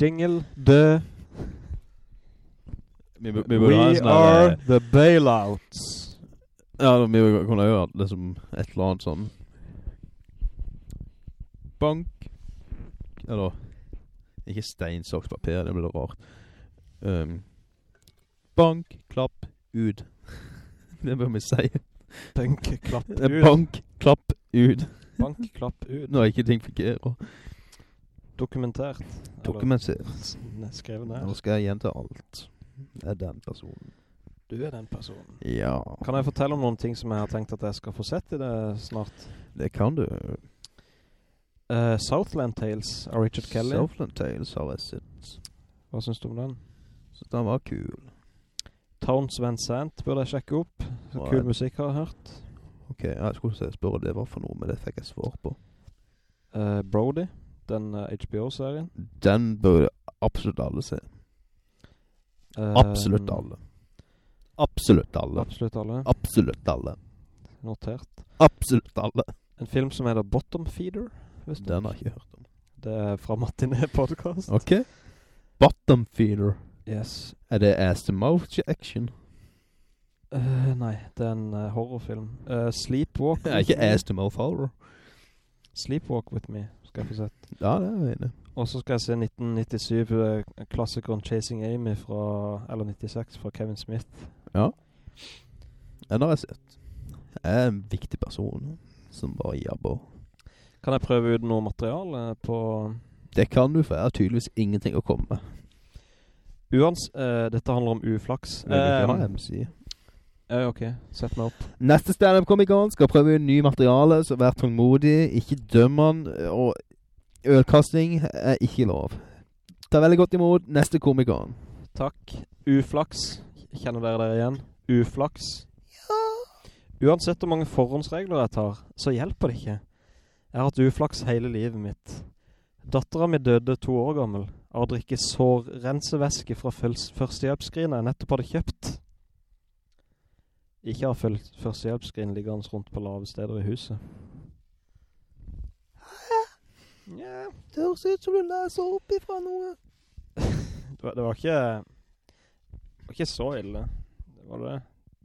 jingle, død. Vi, vi We sånn are her, the bailouts. eh, Ja, vi kunne jo hatt det et eller annet sånn Bank, eller, ikke stein, saks, papir, det blir rart. Um, bank, klapp, ut. [LAUGHS] det bør vi si. Bank, klapp ud. ut. Bank, klapp, ut. Bank, klapp ut. Nå er ikke ting fungerer. Dokumentert. Dokumentert. Skrevet ned. Nå skal jeg gjenta alt. Det er den personen. Du er den personen. Ja, Kan jeg fortelle om noen ting som jeg har tenkt at jeg skal få sett i det snart? det kan du. Uh, Southland Tales av Richard Kelly. Southland Tales har jeg sett. Hva synes du om den? Så den var kul. Towns Van Sant burde jeg sjekke opp. Så er kul musikk har jeg hørt. Ok, jeg skulle spørre det var for noe, men det fikk jeg svar på. Uh, Brody, den uh, HBO-serien. Den burde absolutt alle se. Uh, Absolutt alle. Absolutt alle. Absolutt alle. Absolutt alle. Notert. Absolutt alle. En film som heter Bottom Feeder. Den har jeg ikke hørt om. Det er fra Martinet podcast. Ok. Bottom Feeder. Yes. Er det ass to mouth action? Eh, nei, det er en eh, horrorfilm. Eh, Sleepwalk [LAUGHS] Det er ikke ass to mouth horror. Sleepwalk With Me skal jeg få sett. Ja, det er jeg enig. Og så skal jeg se 1997, eh, klassikeren Chasing Amy fra, eller 96 fra Kevin Smith. Ja. Den har jeg sett. Jeg er en viktig person som bare jabber. Kan jeg prøve ut noe materiale på... Det kan du, for jeg har tydeligvis ingenting å komme med. Uans, uh, dette handler om uflaks. Eh, ha MC. ja, ok, sett meg opp. Neste stand-up-komiker skal prøve ut ny materiale, så vær tålmodig, ikke døm han, og ølkasting er ikke lov. Ta veldig godt imot neste komiker. Takk. Uflaks. Kjenner dere dere igjen? Uflaks. Uansett hvor mange forhåndsregler jeg tar, så hjelper det ikke. Jeg har hatt uflaks hele livet mitt. Datteren min døde to år gammel av å drikke sårrensevæske fra førs- førstehjelpsskrinet jeg nettopp hadde kjøpt. Ikke har fulgt førstehjelpsskrin liggende rundt på lave steder i huset. Ja, Det høres ut som du leser opp ifra noe. [LAUGHS] det var, det var ikke Det var ikke så ille. Det var det.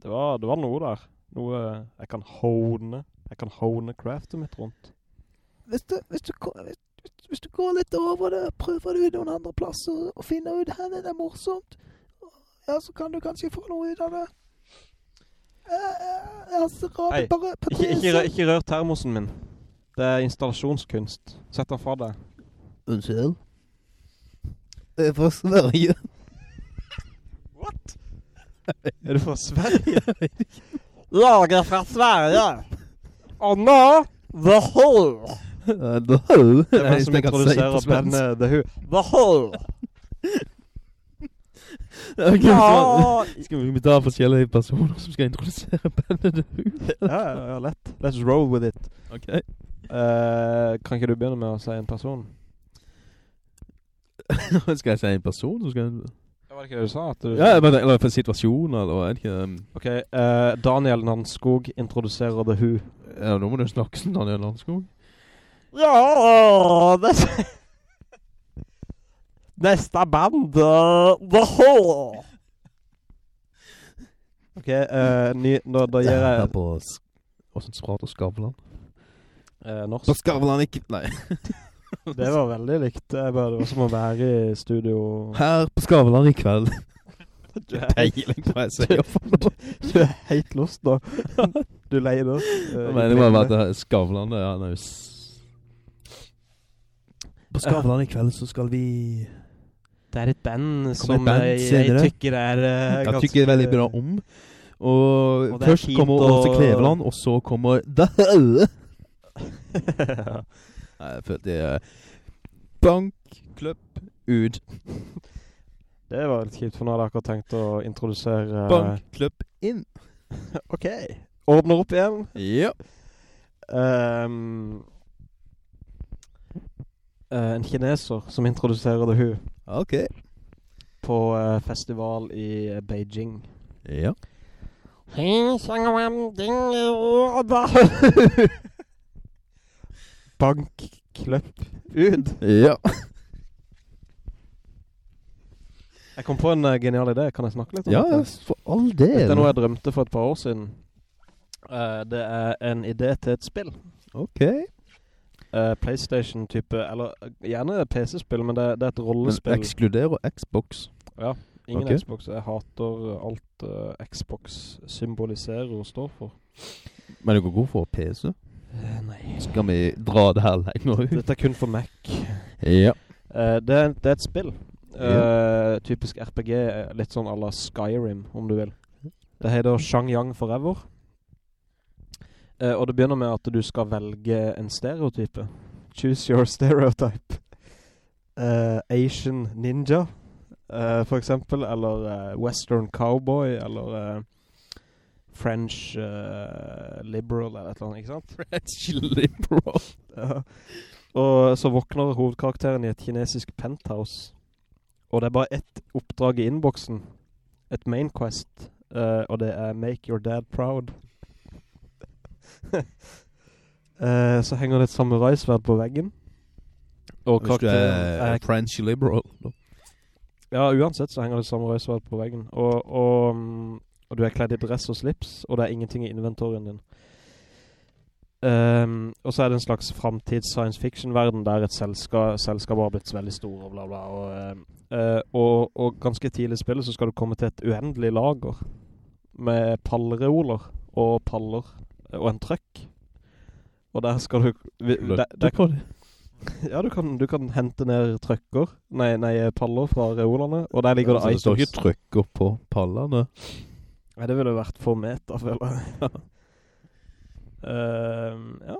Det var, det var noe der. Noe jeg kan hone. Jeg kan hone craftet mitt rundt. Hvis du, hvis, du, hvis, hvis- du går litt over det, prøver du ut noen andre plasser og finner ut hvor det er morsomt, ja, så kan du kanskje få noe ut av det. Eh, eh, Altså, Hei, Ikke, ikke, rør- ikke rør termosen min. Det er installasjonskunst. Sett den fra deg. Unnskyld? Jeg er fra Sverige. What? er du fra Sverige? [LAUGHS] Jeg er fra Sverige. Og nå The Who. The Hole. Det er han som introduserer bandet The Who. The Hole! [LAUGHS] Okay, Ja, skal vi ta forskjellige personer som skal introdusere bandet The Who? [LAUGHS] ja, ja, lett. Let's roll with it. Ok. Uh, kan ikke du begynne med å si en person? [LAUGHS] skal jeg si en person? Så skal jeg... Var det ikke det du sa? Du, Ja, men, eller for situasjon, eller er det ikke... Um, Ok, uh, Daniel Nanskog introduserer The Who. ja, nå må du snakke som Daniel Landskog. Ja, det Neste band, uh, The Who. Ok, uh, ny, da, da gir jeg på... Hvordan sprater Skavlan? eh, norsk. På Skavlan ikke... Nei. [LAUGHS] Det var veldig likt. Det var det var som å være i studio. Her på Skavlan i kveld. Du er på hva jeg sier for noe. du er helt lost nå. Du leier oss. Uh, Meningen var bare at Skavlan er han er jo... På Skavlan i kveld så skal vi... Det er et band et som band jeg, jeg tykker er ganske... Jeg tykker veldig bra om. Og, Og først kommer Åse Kleveland, og så kommer. [LAUGHS] Nei, jeg følte det er Bank, kløpp, ut. det var litt kjipt, for nå hadde jeg akkurat tenkt å introdusere Bank, kløpp, inn. [LAUGHS] Ok. Åpner opp igjen. Ja. Ehm, eh, en kineser som introduserer The Who Ok. på uh, festival i uh, Beijing. Ja. [LAUGHS] Bank, kløpp, ut. Ja. Jeg kom på en genial idé. Kan jeg snakke litt om Ja, dette? for all del. Dette er noe jeg drømte for et par år siden. Det er en idé til et spill. Ok. Eh, Playstation-type, eller eh, gjerne PC-spill, men det, det er et rollespill. Men ekskluderer Xbox. ja, ingen okay. Xbox. Jeg hater alt uh, Xbox symboliserer og står for. Men det går god for PC. Nei. Skal vi dra det her lenger ut? Dette er kun for Mac. Ja. Det, er, det er et spill. Eh, typisk RPG, litt sånn à la Skyrim, om du vil. Det heter Shangyang Forever. Eh, og det begynner med at du skal velge en stereotype. Choose your stereotype. Uh, Asian Ninja, uh, for eksempel. Eller Western Cowboy, eller French Liberal, eller et eller annet, ikke sant? French liberal. [LAUGHS] Ja. Og så våkner hovedkarakteren i et kinesisk penthouse. Og det er bare ett oppdrag i innboksen. Et main quest. og det er Make your dad proud. [LAUGHS] Eh, så henger det et samuraisverd på veggen. Og Hvis du er er French liberal. da. Ja, uansett så henger det samuraisverd på veggen. Og, og, mm, og du er kledd i dress og slips, og det er ingenting i inventorien din. Um, og så er det en slags framtids science fiction-verden der et selskap, selskap har blitt veldig stor og bla bla. Og, eh, og, og ganske tidlig i spillet så skal du komme til et uendelig lager med pallreoler og paller og en trøkk. Og der skal du... vi- der- der det. [LAUGHS] ja, du kan, du kan hente ned trøkker, nei, nei, paller fra reolene, og der ligger det Altså, det står ikke trøkker på pallene. Nei, det ville vært for meta, føler jeg. [LAUGHS] uh, ja.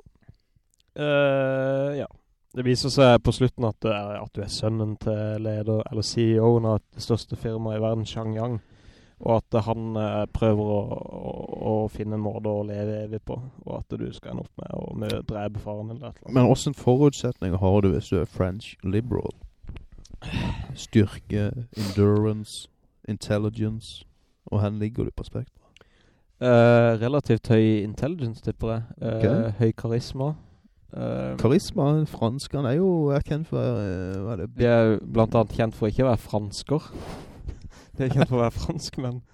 Uh, ja. Det viser seg på slutten at, er, at du er sønnen til leder, eller CEO-en av det største firmaet i verden, Shangyang. Og at han eh, prøver å, å, å finne en måte å leve evig på. Og at du skal ende opp med å med drepe faren eller et eller annet. Men hvordan forutsetninger har du hvis du er French liberal? Styrke, endurance, intelligence. Og hvor ligger du på spekteret? Eh, relativt høy intelligence, tipper jeg. Eh, okay. Høy karisma. Uh, Karisma, franskene er jo erkjent for uh, hva er det? de er blant annet kjent for ikke å være fransker. De er kjent for å være franskmenn. [LAUGHS]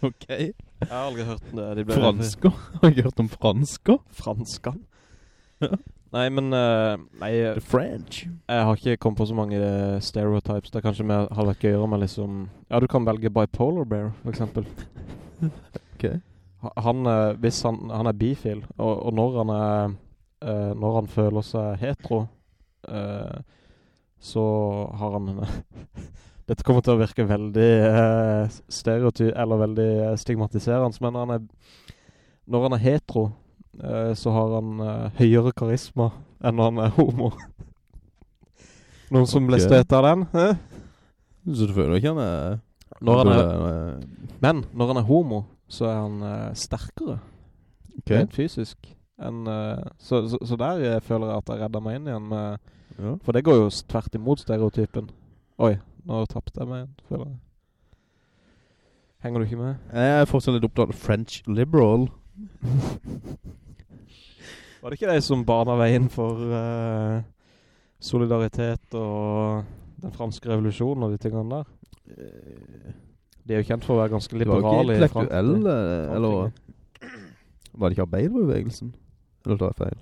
Ok. Jeg har aldri hørt det. De ble Fransker? Har du ikke hørt om fransker? Fransker? Ja. Nei, men uh, Nei, The French. jeg har ikke kommet på så mange eh, stereotypes. Det er kanskje mer har vært gøyere med liksom Ja, du kan velge bipolar bear, for eksempel. [LAUGHS] Ok. Han, uh, hvis han, han er bifil, og, og når han er eh, Når han føler seg hetero, eh, så har han [LAUGHS] Dette kommer til å virke veldig uh, stereotyp, Eller veldig eh, stigmatiserende, men han er, når han er hetero, eh, så har han eh, høyere karisma enn når han er homo. [LAUGHS] Noen som ble støtet av den? Eh? Så du føler ikke han er... Når han er er... Men når han er homo, så er han eh, sterkere. Okay. Rent fysisk. En, eh, så, så, så der jeg føler jeg at jeg redder meg inn igjen. Med, Ja. for det går jo tvert imot stereotypen. Oi, nå tappte jeg meg igjen, føler jeg. Henger du ikke med? Jeg er fortsatt litt opptatt French liberal. [LAUGHS] Var det ikke de som bana veien for uh, solidaritet og den franske revolusjonen og de tingene der? De er jo kjent for å være ganske Det var liberale ikke i intellektuelle, Frankrike. eller... Var det ikke arbeiderbevegelsen? Eller tar jeg feil?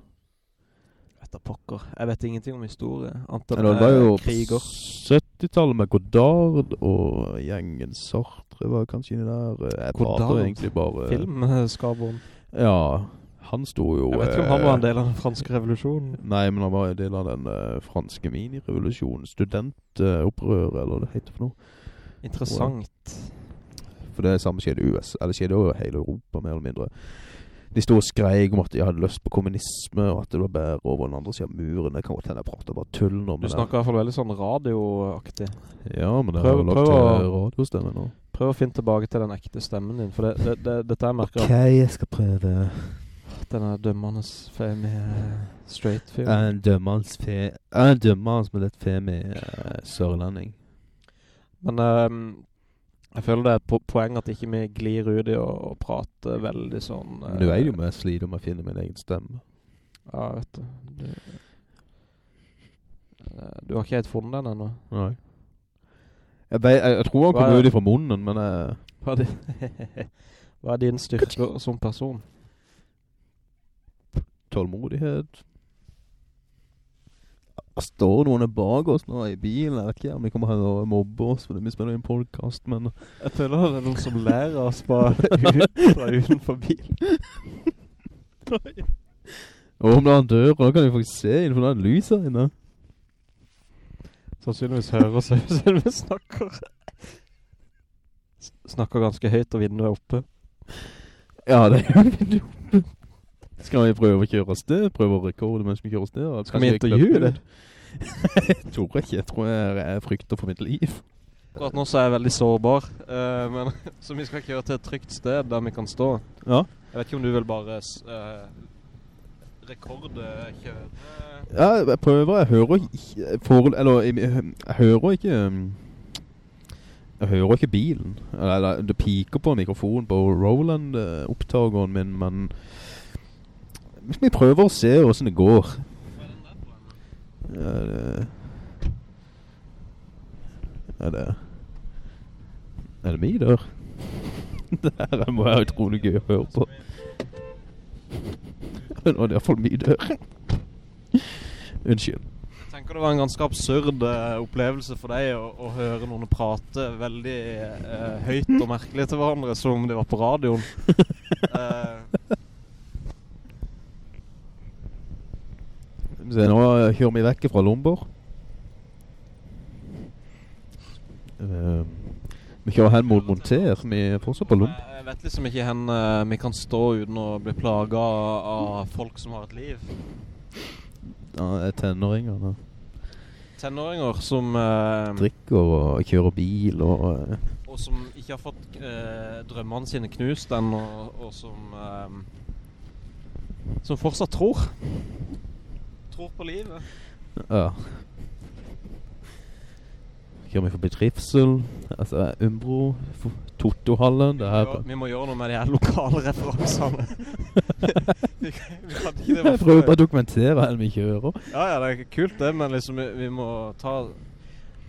Vet da pokker. Jeg vet ingenting om historie. Enn det var eh, jo kriger. 70-tallet med Godard og gjengen Sartre var kanskje inni der. Jeg Godard? egentlig bare... Filmskaperen. Ja, han sto jo... Jeg vet ikke om han var en eh, del av den franske revolusjonen. Nei, men han var en del av den uh, franske minirevolusjonen. Studentopprør, eller hva det heter for noe. Interessant. For det samme skjedde i US, eller skjedde over hele Europa, mer eller mindre. De stod og skreik om at de hadde lyst på kommunisme, og at det var bedre over den andre siden av muren. Det kan godt hende jeg prater bare tull nå. Du snakker i hvert fall veldig sånn radioaktig. Ja, men det Prøv- har jo lagt til radiostemme nå. Prøv å finne tilbake til den ekte stemmen din, for det, det, det, dette jeg merker Ok, jeg skal prøve. Denne den er dømmende femi straight fyr. En dømmende fe... En dømmans med litt femi uh, sørlending. Men ehm, jeg føler det er po poeng at ikke vi glir ut i å, å prate veldig sånn... Nå er det jo mer jeg sliter med å finne min egen stemme. Ja, vet du. Du, Eh, du har ikke helt funnet den ennå. Nei. Jeg, jeg, jeg tror han kommer kom er- ut ifra munnen, men jeg... [LAUGHS] Hva er, din, Hva er din styrke som person? Tålmodighet. Står noen bak oss nå i bilen. Jeg vet ikke om de kommer her og mobber oss fordi vi spiller en podcast, men... Jeg føler det er noen som lærer oss ut fra utenfor bilen. [LAUGHS] Og om det er en dør, da kan vi faktisk se inn, for det er lys her inne. Sannsynligvis hører oss siden vi snakker. S- Snakker ganske høyt og vinduet er oppe. Ja, det er jo vinduet oppe. Skal vi prøve å kjøre oss det? Prøve å rekorde mens vi kjører oss det? Skal vi intervjue det? [LAUGHS] jeg tror ikke. Jeg tror jeg, frykter for mitt liv. Akkurat nå så er jeg veldig sårbar, uh, men, [LAUGHS] så vi skal kjøre til et trygt sted der vi kan stå. Ja. Jeg vet ikke om du vil bare uh, eh, rekorde kjøre. Ja, jeg prøver. Jeg hører ikke... For, eller, jeg, jeg hører ikke... um, Jeg hører ikke bilen. Eller, det piker på mikrofonen på Roland-opptageren min, men... Vi prøver å se hvordan det går. Ja, det... Er det... Er det min dør? [LAUGHS] det her må være utrolig gøy å høre på. Nå er det i hvert fall min dør. Unnskyld. Jeg tenker det var en ganske absurd eh, opplevelse for deg å, å høre noen prate veldig uh, høyt og merkelig til hverandre som om de var på radioen. [LAUGHS] Eh, Så nå kjører vi vekk fra Lomborg. Uh, vi kjører hen mot Monter. Vi er fortsatt på Lomborg. jeg vet liksom ikke hen uh, vi kan stå uten å bli plaget av, folk som har et liv. Ja, er tenåringer. da. Tenåringer som, uh, Drikker og kjører bil og... eh, og som ikke har fått drømmene sine knust ennå, og, og som, som fortsatt tror. Tror på livet. Ja. Kjører vi forbi Trivsel, altså Umbro, Tottohallen, det Vi her... må, vi må gjøre noe med de her lokale referansene. [LAUGHS] vi, Jeg prøver bare å dokumentere hva vi kjører. Ja, ja, det er kult det, men liksom vi, vi må ta...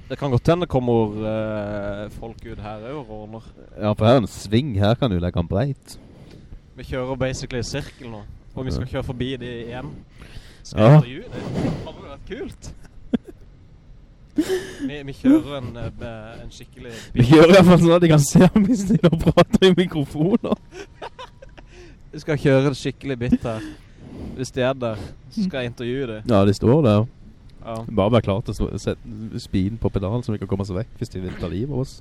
Det kan godt hende det kommer uh, folk ut her og ordner. Ja, for her er en sving, her kan du legge den breit. Vi kjører basically i sirkel nå, og vi skal kjøre forbi de igjen. Skal Ja. intervjue intervjue det? Hadde vært kult? vi, vi kjører en, eh, en skikkelig [LAUGHS] Vi kjører i hvert fall sånn at de kan se om vi stiller og prater i mikrofoner. [LAUGHS] Vi skal kjøre en skikkelig bit her. Hvis de er der, så skal jeg intervjue det. Ja, de står der. Ja. Bare være klar til å sette speeden på pedalen så vi kan komme oss vekk hvis de vil ta livet av oss.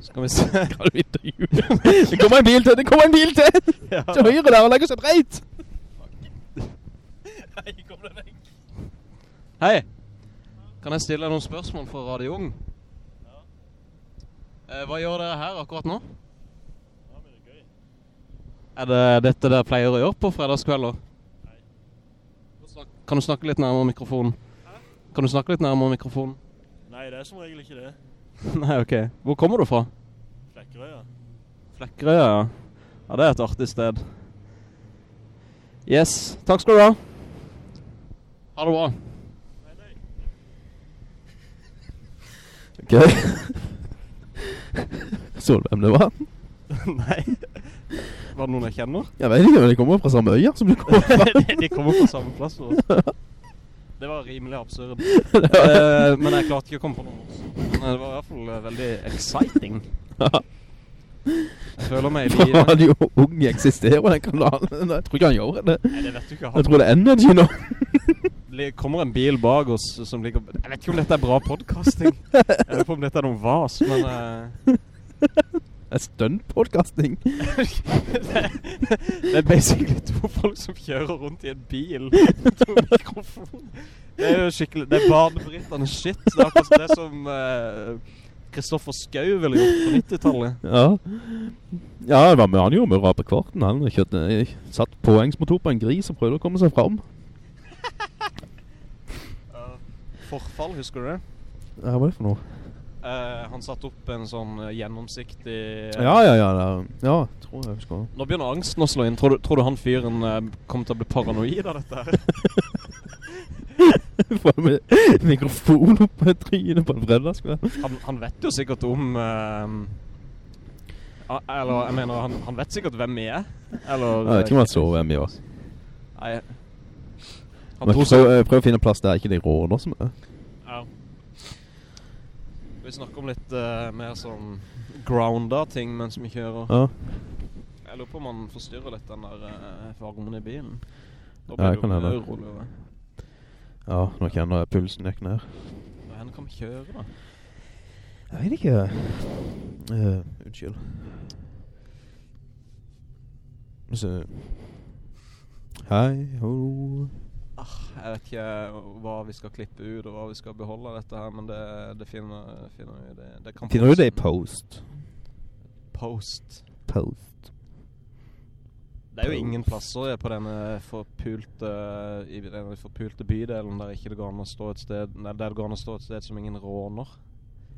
Skal vi se. [LAUGHS] Skal du intervjue? Det kommer en bil til! Det kommer en bil til! Ja. Til høyre der og legger seg breit! Hei! Kan jeg stille deg noen spørsmål for Radio Ung? Eh, hva gjør dere her akkurat nå? Ja, men det Er gøy. Er det dette dere pleier å gjøre på fredagskvelder? Nei. Kan du snakke litt nærmere mikrofonen? Hæ? Kan du snakke litt nærmere mikrofonen? Nei, det er som regel ikke det. [LAUGHS] Nei, ok. Hvor kommer du fra? Flekkerøya. Flekkerøya, ja. Ja, det er et artig sted. Yes, takk skal du ha. Ha det bra. Ok. [LAUGHS] Så du hvem det var? [LAUGHS] Nei. Var det noen jeg kjenner? Jeg vet ikke, men de kommer fra samme øya som du kommer fra. de kommer fra samme plass nå. Det var rimelig absurd. [LAUGHS] uh, men jeg klarte ikke å komme på noe. Men det var i hvert fall eh, veldig exciting. Jeg føler meg i [LAUGHS] livet. For live. jo Ung eksisterer den kanalen. [LAUGHS] Jeg tror ikke han gjør det. Nei, det vet du ikke. Jeg tror det er Energy nå. Det kommer en bil bak oss som ligger... Jeg vet ikke om dette er bra podcasting. Jeg vet ikke om dette er noen vas, men... Det er stunt-podcasting. det, det er basically to folk som kjører rundt i en bil med [LAUGHS] to mikrofon. Det er jo skikkelig, det er banebrytende shit. Det er akkurat det som Kristoffer Kristoffer Skau ville gjort på 90-tallet. Ja. Ja, det var med han gjorde med rapekvarten. rape kvarten. Han kjørte, satt påhengsmotor på en gris og prøvde å komme seg fram. [LAUGHS] Forfall, husker du det? Ja, hva var det for noe? Eh, han satte opp en sånn eh, gjennomsiktig... eh, Ja, ja, ja. det- Ja, tror jeg husker. Nå begynner angsten å slå inn. Tror du, tror du han fyren eh, kommer til å bli paranoid av dette her? [LAUGHS] Får med mikrofon opp på trynet på en fredagskveld. Han, han vet jo sikkert om... eller, jeg mener, han, han vet sikkert hvem vi er. Eller... Jeg vet ikke om han så hvem vi var. Nei, han prøv, så... eh, prøv å finne plass der ikke de råner som er. Ja. Vi snakker om litt uh, mer sånn grounda ting mens vi kjører. Ja. Jeg lurer på om man forstyrrer litt den der uh, varmen i bilen. Da Ja, blir kan hende. ja, nå kjenner jeg pulsen gikk ned. Henne kan vi kjøre da? Jeg vet ikke. Uh, unnskyld. Så... Hei, ho. Ah, jeg vet ikke hva vi skal klippe ut og hva vi skal beholde av dette her, men det, det finner, finner vi det. det kan Finner du det i post? Post. Post. Det er jo ingen plasser på denne forpulte, i denne forpulte bydelen der ikke det går an å stå et sted, nei, der det går an å stå et sted som ingen råner.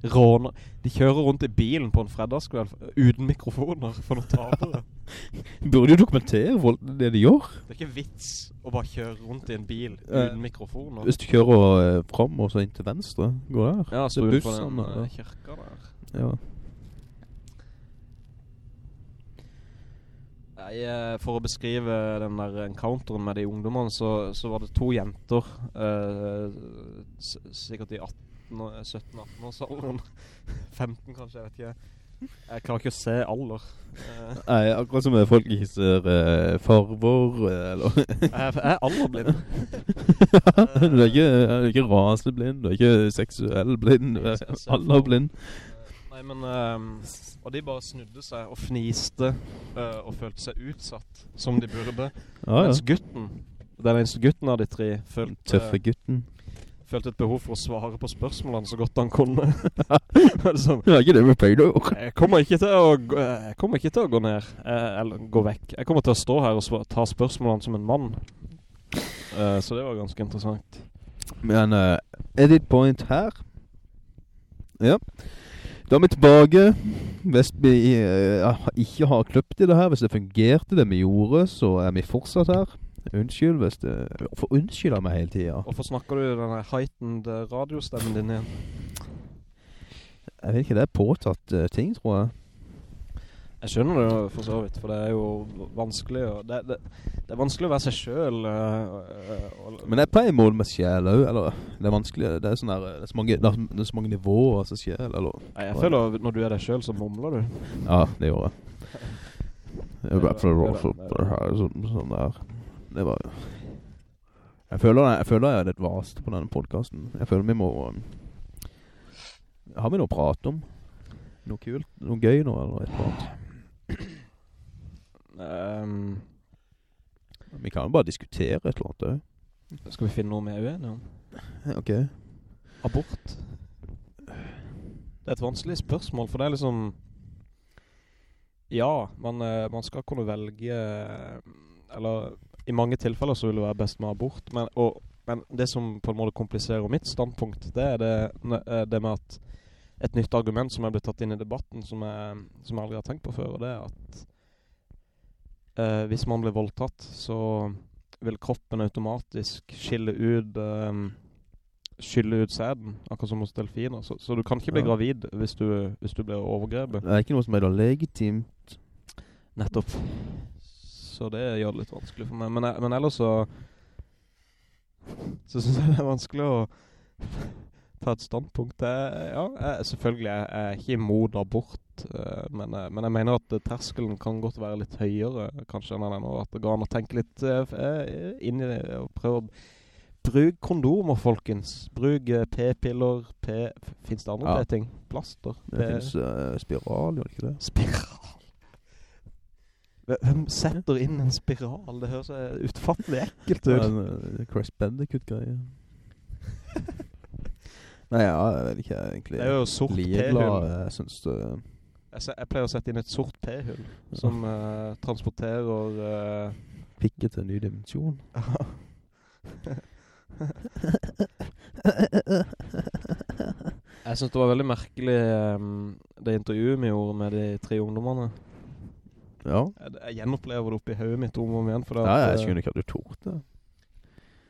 Råner. De kjører rundt i bilen på en fredagskveld uten mikrofoner for noen tapere. [LAUGHS] Burde jo dokumentere det de gjør. Det er ikke vits å bare kjøre rundt i en bil Eh, uten mikrofoner. Hvis du kjører eh, frem og så inn til venstre, går der. Ja, så Det på den bussene, eh, kirka der. Ja. Nei, eh, for å beskrive den der encounteren med de ungdommene, så, så var det to jenter, eh, sikkert i 18 og- 17-18 års alderen, 15 kanskje, jeg vet ikke. Jeg klarer ikke å se alder. Eh, Nei, akkurat som folk ikke ser eh, farver, eh, eller... jeg, jeg er alderblind. [LAUGHS] du er ikke, du er ikke raseblind, du er ikke seksuell blind, du er alderblind. Nei, men Um, Og de bare snudde seg og fniste uh, og følte seg utsatt, som de burde. Ja, Mens gutten, den eneste gutten av de tre, følte, Tøffe gutten. Følte et behov for å svare på spørsmålene så godt han kunne. [LAUGHS] Sånn, Det er ikke det å gjøre. jeg kommer ikke til å jeg kommer ikke til å gå ned, eh, eller gå vekk. Jeg kommer til å stå her og ta spørsmålene som en mann. Eh, så det var ganske interessant. Men uh, edit point her. Ja. Da er vi tilbake. Hvis vi uh, ikke har kløpt i det her, hvis det fungerte det vi gjorde, så er vi fortsatt her. Unnskyld hvis det... Hvorfor unnskylder meg hele tiden? Hvorfor snakker du denne heightened eh, radiostemmen din igjen? Jeg vet ikke, det er påtatt uh, ting, tror jeg. Jeg skjønner det jo for så vidt, for det er jo vanskelig å, det, det, det er vanskelig å være seg selv. eh, og- Men jeg pleier mål med sjel også, eller det er vanskelig, det er sånn det er så mange, det er, så mange nivåer av seg sjel, eller... Nei, jeg føler når du er deg selv, så mumler du. Ja, det gjør jeg. Det er her, sånn, sånn der. Det var Jeg føler, jeg føler jeg er litt vast på denne podcasten. Jeg føler vi må... um, Har vi noe å prate om? Noe kult? Noe gøy nå, eller et eller annet? Um, Vi kan jo bare diskutere et eller annet, skal vi finne noe vi er uenige om? Ok. Abort? Det er et vanskelig spørsmål, for det er liksom... Ja, man, eh, man skal kunne velge... Eller i mange tilfeller så vil det være best med abort, men, og, men det som på en måte kompliserer mitt standpunkt, det er det, eh, det med at et nytt argument som er blitt tatt inn i debatten, som jeg, som jeg aldri har tenkt på før, og det er at eh, hvis man blir voldtatt, så vil kroppen automatisk skille ut... eh, skylle ut sæden, akkurat som hos delfiner. Så, så du kan ikke bli Ja. gravid hvis du, hvis du blir overgrepet. Det er ikke noe som er da legitimt. Nettopp. Så det gjør det litt vanskelig for meg. Men, men ellers så... Så synes jeg det er vanskelig å ta et standpunkt. Det, er- ja, jeg, selvfølgelig jeg er ikke imot abort, eh, men, jeg- men jeg mener at terskelen kan godt være litt høyere, kanskje, enn den er nå. At det går an å tenke litt eh, eh, inn i det og prøve å Bruk kondomer, folkens. Bruk eh, p-piller, p... Finns det andre Ja. p-ting? Plaster? Det det finnes uh, spiral, gjør det ikke det? Spiral. Hve- Hvem setter inn en spiral? Det høres eh, utfattelig ekkelt ut. En uh, Chris Bandicoot-greie. [LAUGHS] Nei, ja, jeg vet ikke egentlig. Det er jo sort p-hull. jeg synes det... Jeg, se- jeg pleier å sette inn et sort p-hull som uh, transporterer... Uh, Pikket til en ny dimensjon. [LAUGHS] jeg synes det var veldig merkelig um, det intervjuet vi gjorde med de tre ungdommene. Ja. Jeg, jeg gjenopplever det oppi hodet mitt om og om igjen. For Ja, jeg eh, skjønner ikke at du torde det.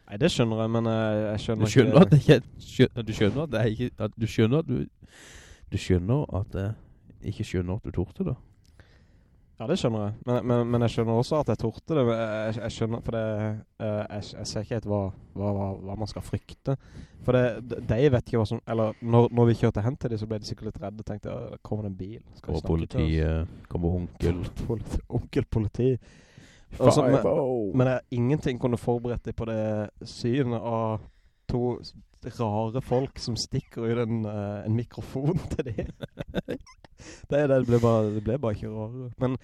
Nei, det skjønner jeg, men jeg, jeg Du skjønner, at ikke... skjønner, Du skjønner at det er ikke at Du skjønner at du Du skjønner at jeg ikke skjønner at du torde det. Ja, det skjønner jeg. Men, men, men jeg skjønner også at jeg torde det. Jeg, jeg skjønner, for det, eh, jeg, jeg ser ikke helt hva, hva, hva, man skal frykte. For det, de, vet ikke hva som, eller når, når vi kjørte hen til dem, så ble de sikkert litt redde. Tenkte, ja, det kommer det en bil. Skal kommer Og snakke til oss?» politiet, kommer onkel. [LAUGHS] Politi, onkel politi. Også, men, men jeg ingenting kunne forberedt deg på det synet av to rare folk som stikker ut en, eh, en mikrofon til dem. [LAUGHS] det, er det, det, ble bare, det ble bare ikke rarere. Men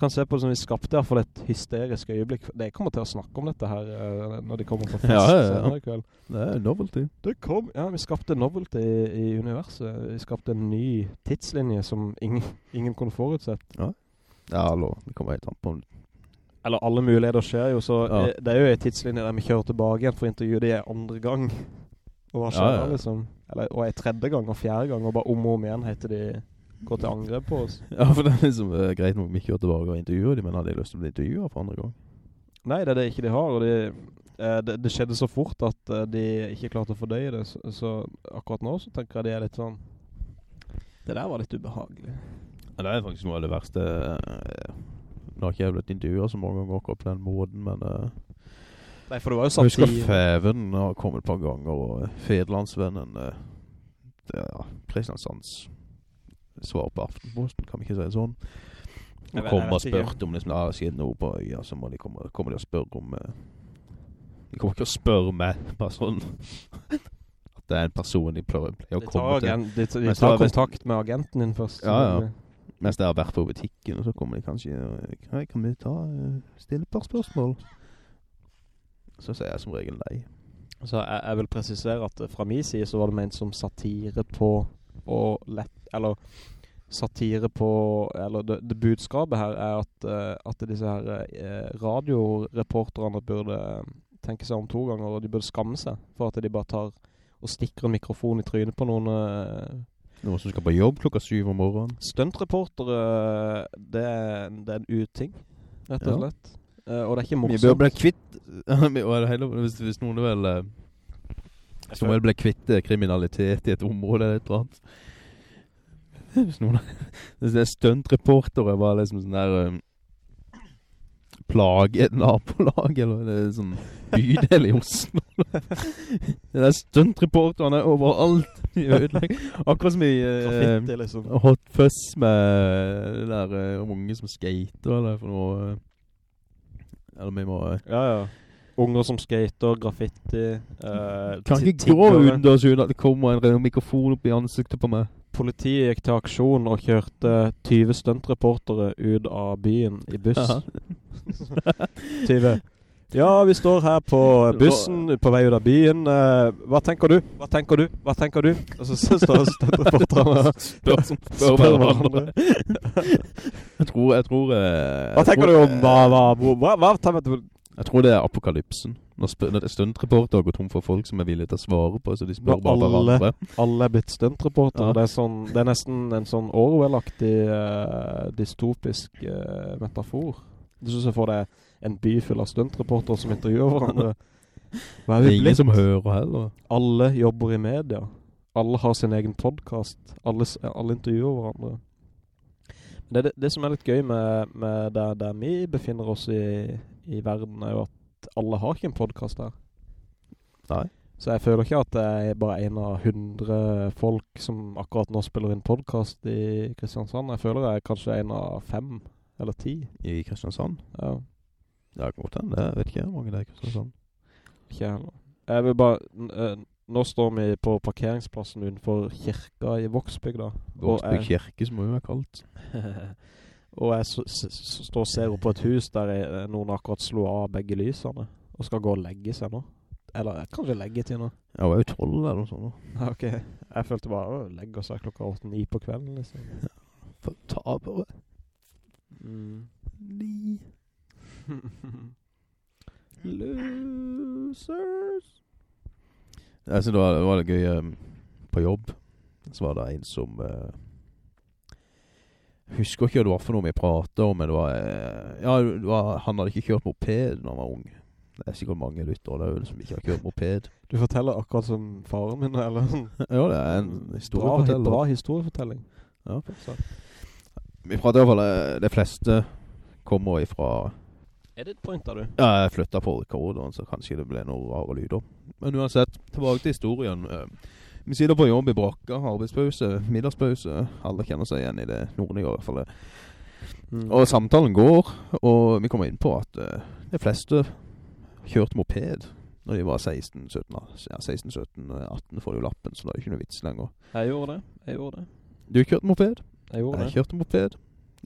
kan se på det som vi skapte i hvert fall et hysterisk øyeblikk. De kommer til å snakke om dette her eh, når de kommer på [LAUGHS] fest Ja, ja, ja. Det er novelty. Det kom, ja, vi skapte novelty i, i universet. Vi skapte en ny tidslinje som ingen, [LAUGHS] ingen kunne forutsett. Ja, hallo. det kommer helt an på Eller alle muligheter skjer jo, så Ja. det er jo en tidslinje der vi kjører tilbake igjen for å intervjue de andre gang. Og hva skjer Ja, ja. liksom? Eller, og en tredje gang og fjerde gang, og bare om og om igjen heter de går til angrep på oss. Ja, for det er liksom eh, greit nok vi ikke går tilbake og intervjuer dem, men hadde jeg lyst til å bli intervjuet for andre gang? Nei, det er det ikke de har, og de, eh, det, det skjedde så fort at eh, de ikke klarte å fordøye det, så, så akkurat nå så tenker jeg de er litt sånn Det der var litt ubehagelig. Ja, det er faktisk noe av det verste. eh, Nå har ikke jeg blitt intervjuet så mange ganger akkurat på den måten, men eh, Nei, for det var jo jeg husker satire. Feven har kommet et par ganger, og Fedlandsvennen Federlandsvennen, eh, det ja, Kristiansands svar på Aftenposten, kan vi ikke si det sånn. Og kommer og spurt om det har skjedd noe på øya, så må de komme, kommer de og spørre om eh, De kommer ikke å spørre meg, bare sånn [LAUGHS] at det er en person de pleier å tar, komme til. agent, de, de tar det var- kontakt med agenten din først. Ja, ja. Mens det har vært på butikken, og så kommer de kanskje Hei, kan vi ta eh, stille et par spørsmål? Så sier jeg som regel nei. Så jeg, jeg vil presisere at eh, fra min side så var det ment som satire på og lett, eller satire på, eller det, det budskapet her er at, eh, at disse her eh, radioreporterne burde eh, tenke seg om to ganger, og de burde skamme seg for at de bare tar og stikker en mikrofon i trynet på noen Noen som skal på jobb klokka syv om morgenen. stuntreportere. Det, det er en uting, rett og Ja. slett. Eh, og det er ikke Vi bør bli kvitt [LAUGHS] hvis, hvis noen vil må noen bli kvitt kriminalitet i et område eller et eller annet [LAUGHS] Hvis noen er stuntreportere var liksom sånn der um, Plage et nabolag Eller det er sånn bydel i Oslo [LAUGHS] Det er stuntreporterne er overalt [LAUGHS] Akkurat som i uh, liksom. Hot Fuzz med det der uh, unge som skater eller for noe Eller vi må Uh, Ja, ja. Unger som skater, graffiti. uh, Kan ikke gå under uten at det kommer en mikrofon opp i ansiktet på meg. Politiet gikk til aksjon og kjørte 20 stuntreportere ut av byen i buss. Aha. 20. [LAUGHS] Ja, vi står her på bussen på vei ut av byen. Uh, hva tenker du? Hva tenker du? Hva tenker du? Og så, står stuntreporterne og Spør, spør hverandre. Jeg tror, jeg tror uh, Hva tenker du om hva, hva, hva, hva? Jeg tror det er apokalypsen. Når, sp- når stuntreporter går tom for folk som er villige til å svare på, så de spør bare hverandre. Alle er blitt stuntreportere. Ja. Det, sånn, det er nesten en sånn Orwell-aktig uh, dystopisk uh, metafor. Du synes jeg får det en by full av stuntreportere som intervjuer hverandre. [LAUGHS] Hva er Det ingen blitt? som hører heller. Alle jobber i media. Alle har sin egen podcast. Alle, alle intervjuer hverandre. Det, det, det som er litt gøy med, med der, der vi befinner oss i, i verden, er jo at alle har ikke en podcast her. Nei. Så jeg føler ikke at jeg er bare en av hundre folk som akkurat nå spiller inn podcast i Kristiansand. Jeg føler jeg er kanskje en av fem eller ti. I Kristiansand. Ja, Det er godt hende. Jeg vet ikke hvor mange det er i Kristiansand. ikke jeg heller. Jeg vil bare... Nå står vi på parkeringsplassen utenfor kirka i Vågsbygda. Vågsbygd kirke, som jo være kaldt. [LAUGHS] og jeg står og ser opp på et hus der jeg, noen akkurat slo av begge lysene. Og skal gå og legge seg nå. Eller kanskje legge til nå. Jeg var jo tolv eller noe sånt. Ja, [LAUGHS] Ok, jeg følte bare å legge seg klokka 8-9 på kvelden liksom. [LAUGHS] For tapere. Mm. Ni. [LAUGHS] Losers. Altså, det var, det var litt gøy um, på jobb. Så var det en som uh, Husker ikke hva det var for noe vi pratet om, men det var, eh, ja, det var Han hadde ikke kjørt moped da han var ung. Det er sikkert mange lyttere der som ikke har kjørt moped. Du forteller akkurat som faren min, eller? [LAUGHS] ja, det er en Bra, historieforteller. bra historiefortelling. Ja. Vi prater i hvert fall eh, de fleste kommer ifra Edit-pointer du? Ja, jeg flyttet på rekorderen, så kanskje det ble noe rare lyder. Men uansett, tilbake til historien. Eh, Vi sitter på jobb i brakka, arbeidspause, middagspause. Alle kjenner seg igjen i det nordlige i hvert fall. Mm. Og samtalen går, og vi kommer inn på at uh, de fleste kjørte moped når de var 16, 17, ja, 16, 17, 18 får du lappen, så det er jo ikke noe vits lenger. Jeg gjorde det. Jeg gjorde det. Du kjørte moped? Jeg gjorde Jeg det. kjørte moped.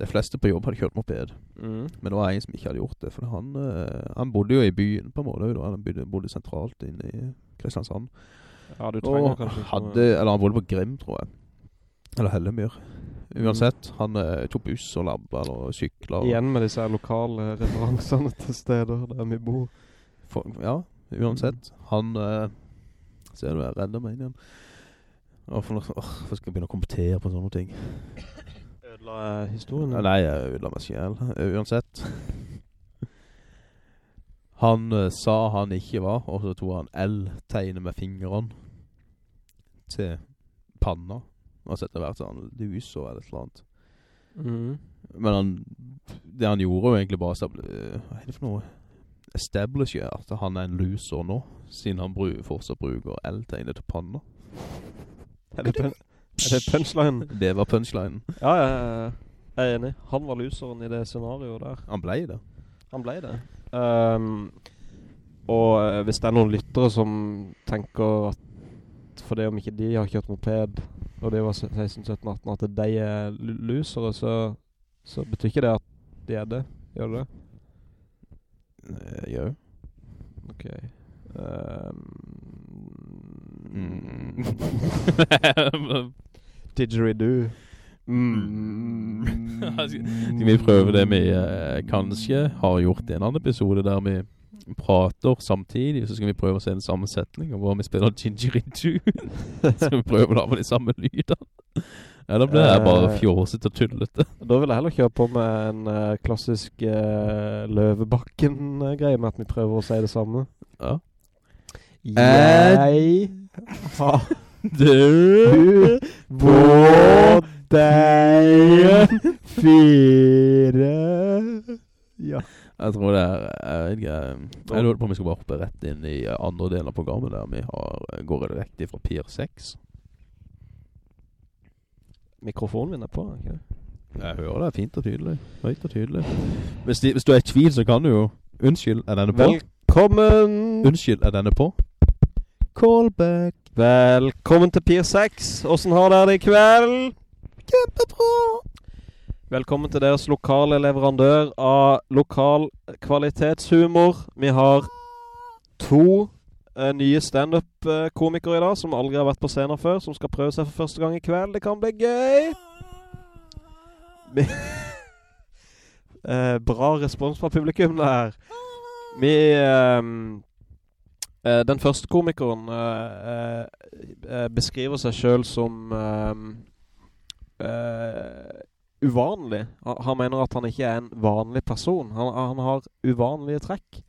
De fleste på jobb hadde kjørt moped. Mm. Men det var en som ikke hadde gjort det, for han, uh, han bodde jo i byen på en måte, da. han bodde, bodde sentralt inne i Kristiansand. Ja, du trenger Og kanskje ikke hadde, eller han bodde på Grim, tror jeg. Eller Hellemyr. Uansett, han eh, tok buss og labba og sykla. og- Igjen med disse lokale referansene til steder der vi bor. For, ja, uansett. Han eh, Ser du, jeg redder meg inn igjen. Og for, åh, for skal jeg begynne å kommentere på sånne ting? Ødela jeg historien? Nei, jeg ødela meg selv. Eh, Uansett. Han uh, sa han ikke var, og så tog han L-tegnet med fingrene til panna. Og så etter hvert sånn lus og et eller annet. Mm. Men han, det han gjorde var egentlig bare stabli, Hva er det for noe? Establish at han er en loser nå, siden han bru, fortsatt bruker L-tegnet til panna. Er det, er det punchline? Det var punchlinen. Ja, ja, ja. jeg er enig. Han var loseren i det scenarioet der. Han ble det. Han ble det. Ehm, og eh, hvis det er noen lyttere som tenker at for det om ikke de har kjørt moped, og det var 16, 17, 18, at de er lu- losere, så, så betyr ikke det at de er det. Gjør det det? Jau. Ja. Ok. Um, Mm. [LAUGHS] Didgeridoo. Mm. Skal vi prøve det vi eh, kanskje har gjort i en annen episode der vi prater samtidig, så skal vi prøve å se en sammensetning av hvor vi spiller Gingeridoo. skal [LAUGHS] vi prøve å lage de samme lydene? Eller blir jeg bare Eh. fjåset og tullete? Da vil jeg heller kjøre på med en uh, klassisk uh, Løvebakken-greie med at vi prøver å si det samme. Ja. Jeg har Du på deg fire Ja. Jeg tror det er Jeg vet ikke Jeg lurer på om vi skal bare hoppe rett inn i andre delen av programmet der vi har, går direkte fra Pier 6. Mikrofonen min er på, ikke det? Jeg hører det fint og tydelig. Høyt og tydelig. Hvis, de, hvis du er i tvil, så kan du jo Unnskyld, er denne på? Velkommen Unnskyld, er denne på? Callback. Velkommen til Pier 6 Hvordan har dere det i kveld? Kjempebra. Velkommen til deres lokale leverandør av lokal kvalitetshumor. Vi har to uh, nye stand-up-komikere i dag som aldri har vært på scenen før, som skal prøve seg for første gang i kveld. Det kan bli gøy! [LAUGHS] Eh, bra respons fra publikum der. Vi ehm, uh, Den første komikeren beskriver seg sjøl som ehm, eh, uvanlig. Han, mener at han ikke er en vanlig person. Han, han har uvanlige trekk.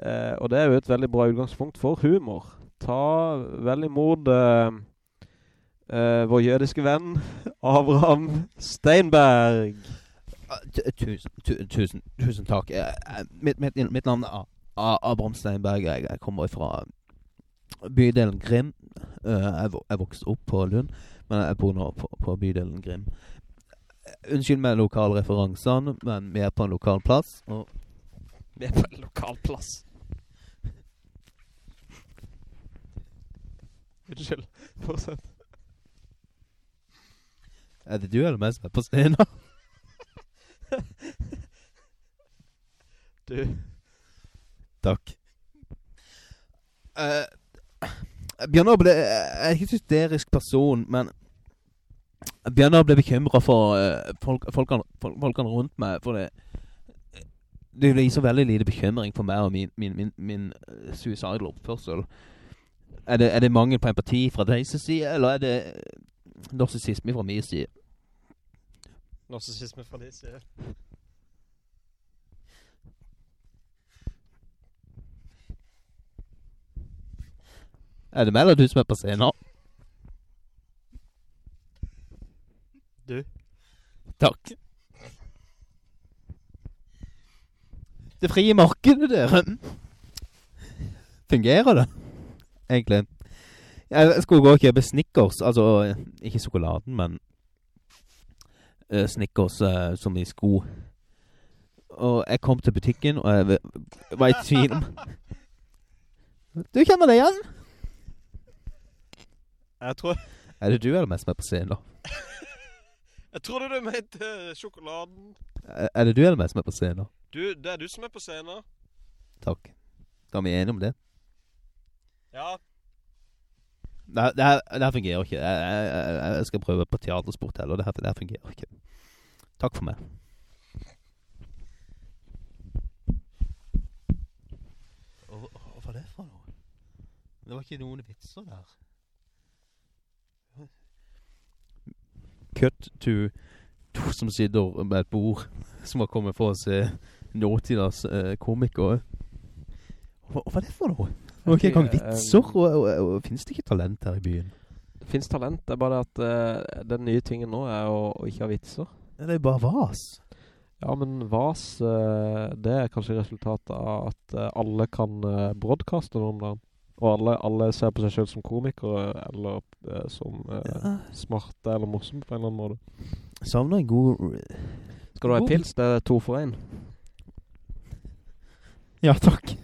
Uh, og det er jo et veldig bra utgangspunkt for humor. Ta vel imot uh, vår jødiske venn Abraham Steinberg. Tusen, tu- tusen, tusen takk. Mitt, mitt, mitt navn er Abraham Steinberg. Jeg, jeg kommer fra bydelen Grim. Jeg vokste opp på Lund, men jeg bor nå på, på bydelen Grim. Unnskyld med lokale referansene, men vi er på en lokal plass. Og Vi er på en lokal plass. Unnskyld. Fortsett. er det du eller meg som er på scenen? [LAUGHS] Du. Takk. Uh, Bjørnar ble Jeg er ikke en hysterisk person, men Bjørnar ble bekymra for eh, folk, folkene, fol- folkene rundt meg. For det Det viser veldig lite bekymring for meg og min, min, min, min eh, suicidal oppførsel. Er det, er det mangel på empati fra deres side, eller er det narsissisme fra min side? Narsissisme fra de side? Er det meg eller du som er på scenen? Du. Takk. Det frie markedet, dere. Fungerer det? Egentlig. Jeg skulle gå og kjøpe Snickers, altså ikke sjokoladen, men eh, Snickers eh, som i sko. Og jeg kom til butikken, og jeg var i tvil om Du kjenner det igjen? Jeg tror, Er det du eller meg som er på scenen? da? [LAUGHS] jeg trodde du mente sjokoladen. Er er det du eller meg som er på scenen? Du, det er du som er på scenen. Takk. Da er vi enige om det. Ja. Det, her- det, her, det her fungerer ikke. Jeg, jeg, jeg- jeg skal prøve på teatersport heller. Det her, det her fungerer ikke. Takk for meg. Hva var det for noe? Det var ikke noen vitser der. Cut to to som sitter med et bord som har kommet for å se nåtidas eh, komikere. Hva, hva er det for noe? Det ikke engang eh, vitser, og, og, og, og finnes det ikke talent her i byen? Det finnes talent, det er bare at uh, den nye tingen nå er å, å ikke ha vitser. Det er bare vas. Ja, men VAS, uh, det er kanskje resultatet av at uh, alle kan broadcaste noen der. Og alle, alle ser på seg selv som komikere, eller eh, som eh, Ja. smarte eller morsomme på en eller annen måte. Savner en god Skal du ha en pils? Det er to for en. [LAUGHS] Ja, takk.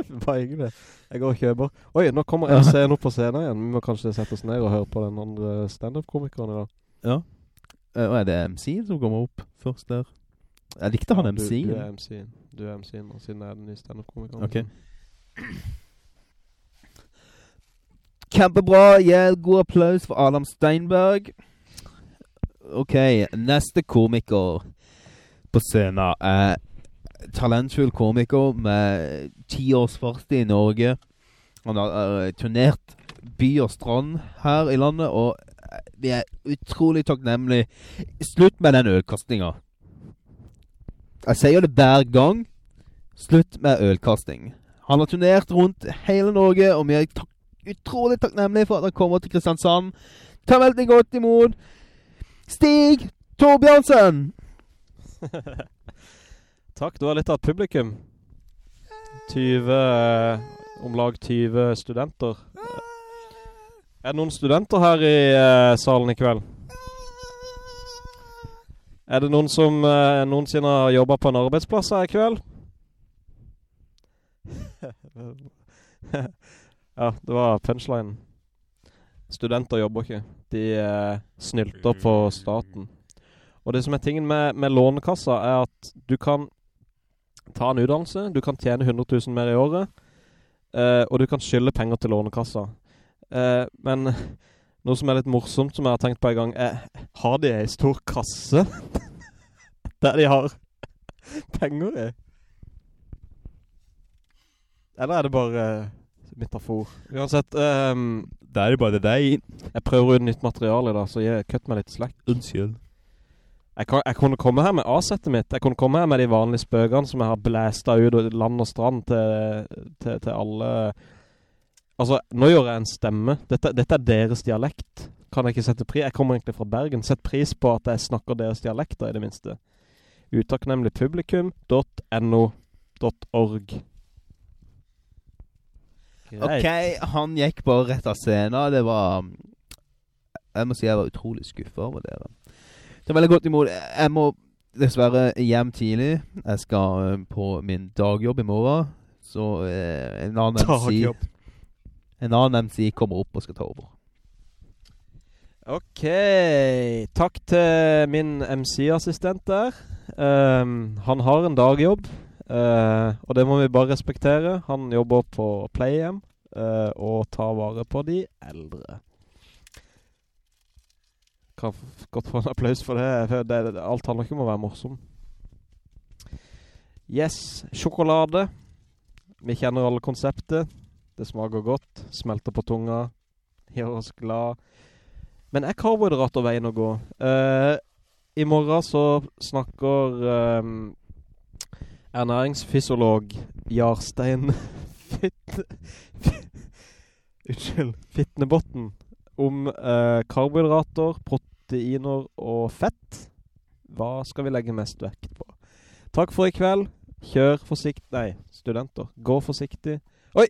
[LAUGHS] Bare hyggelig. Jeg går og kjøper. Oi, nå kommer å se noe på scenen igjen. Vi må kanskje sette oss ned og høre på den andre stand-up-komikeren i dag. Ja. Eh, Og er det MC-en som kommer opp først der? Jeg likte han Ja, du- MC-en. Du er MC-en. Du er MC-en, og siden er den nye stand-up-komikeren. Ok. Kjempebra. Ja, god applaus for Adam Steinberg. Ok, neste komiker på scenen er talentfull komiker med ti års fartstid i Norge. Han har eh, turnert by og strand her i landet, og eh, vi er utrolig takknemlige. Slutt med den ølkastinga. Jeg sier det hver gang. Slutt med ølkasting. Han har turnert rundt hele Norge, og vi er tak utrolig takknemlig for at han kommer til Kristiansand. Ta veldig godt imot Stig Torbjørnsen! [LAUGHS] Takk, du har litt av et publikum. 20, eh, om lag 20 studenter. Er det noen studenter her i uh, salen i kveld? Er det noen som uh, noensinne har jobbet på en arbeidsplass her i kveld? [LAUGHS] ja, det var punchline. Studenter jobber ikke. De eh, snylter på staten. Og det som er tingen med, med lånekassa er at du kan ta en utdannelse, du kan tjene 100 000 mer i året, eh, og du kan skylde penger til lånekassa. Eh, men noe som er litt morsomt, som jeg har tenkt på en gang, er, har de en stor kasse [LAUGHS] der de har penger i? Eller er det bare metafor? Uansett, um, Det er jo bare deg. jeg prøver ut nytt materiale da, så jeg kutt meg litt slack. Unnskyld. Jeg, kan, jeg kunne komme her med A-settet mitt. Jeg kunne komme her med de vanlige spøkene som jeg har blæsta ut og land og strand til, til, til alle. Altså, nå gjør jeg en stemme. Dette, dette er deres dialekt. Kan jeg ikke sette pris? Jeg kommer egentlig fra Bergen. Sett pris på at jeg snakker deres dialekter i det minste. Utakknemlig publikum.no.org Ok, han gikk bare rett av scenen. Det var Jeg må si jeg var utrolig skuffa over dere. Det er veldig godt imot. Jeg må dessverre hjem tidlig. Jeg skal eh, på min dagjobb i morgen. Så eh, en annen MC Dagjobb. En annen MC kommer opp og skal ta over. Ok, takk til min MC-assistent der. Um, han har en dagjobb, eh, og det må vi bare respektere. Han jobber på playhjem uh, og tar vare på de eldre. Kan godt få en applaus for det. for det, det alt handler ikke om å være morsom. Yes, sjokolade. Vi kjenner alle konseptet. Det smaker godt, smelter på tunga, gjør oss glad. Men er karbohydrater veien å gå? Uh, I morgen så snakker um, ernæringsfysiolog Jarstein Fitt... Unnskyld. Fitnebotn om eh, karbohydrater, proteiner og fett. Hva skal vi legge mest vekt på? Takk for i kveld. Kjør forsiktig. Nei, studenter. Gå forsiktig. Oi!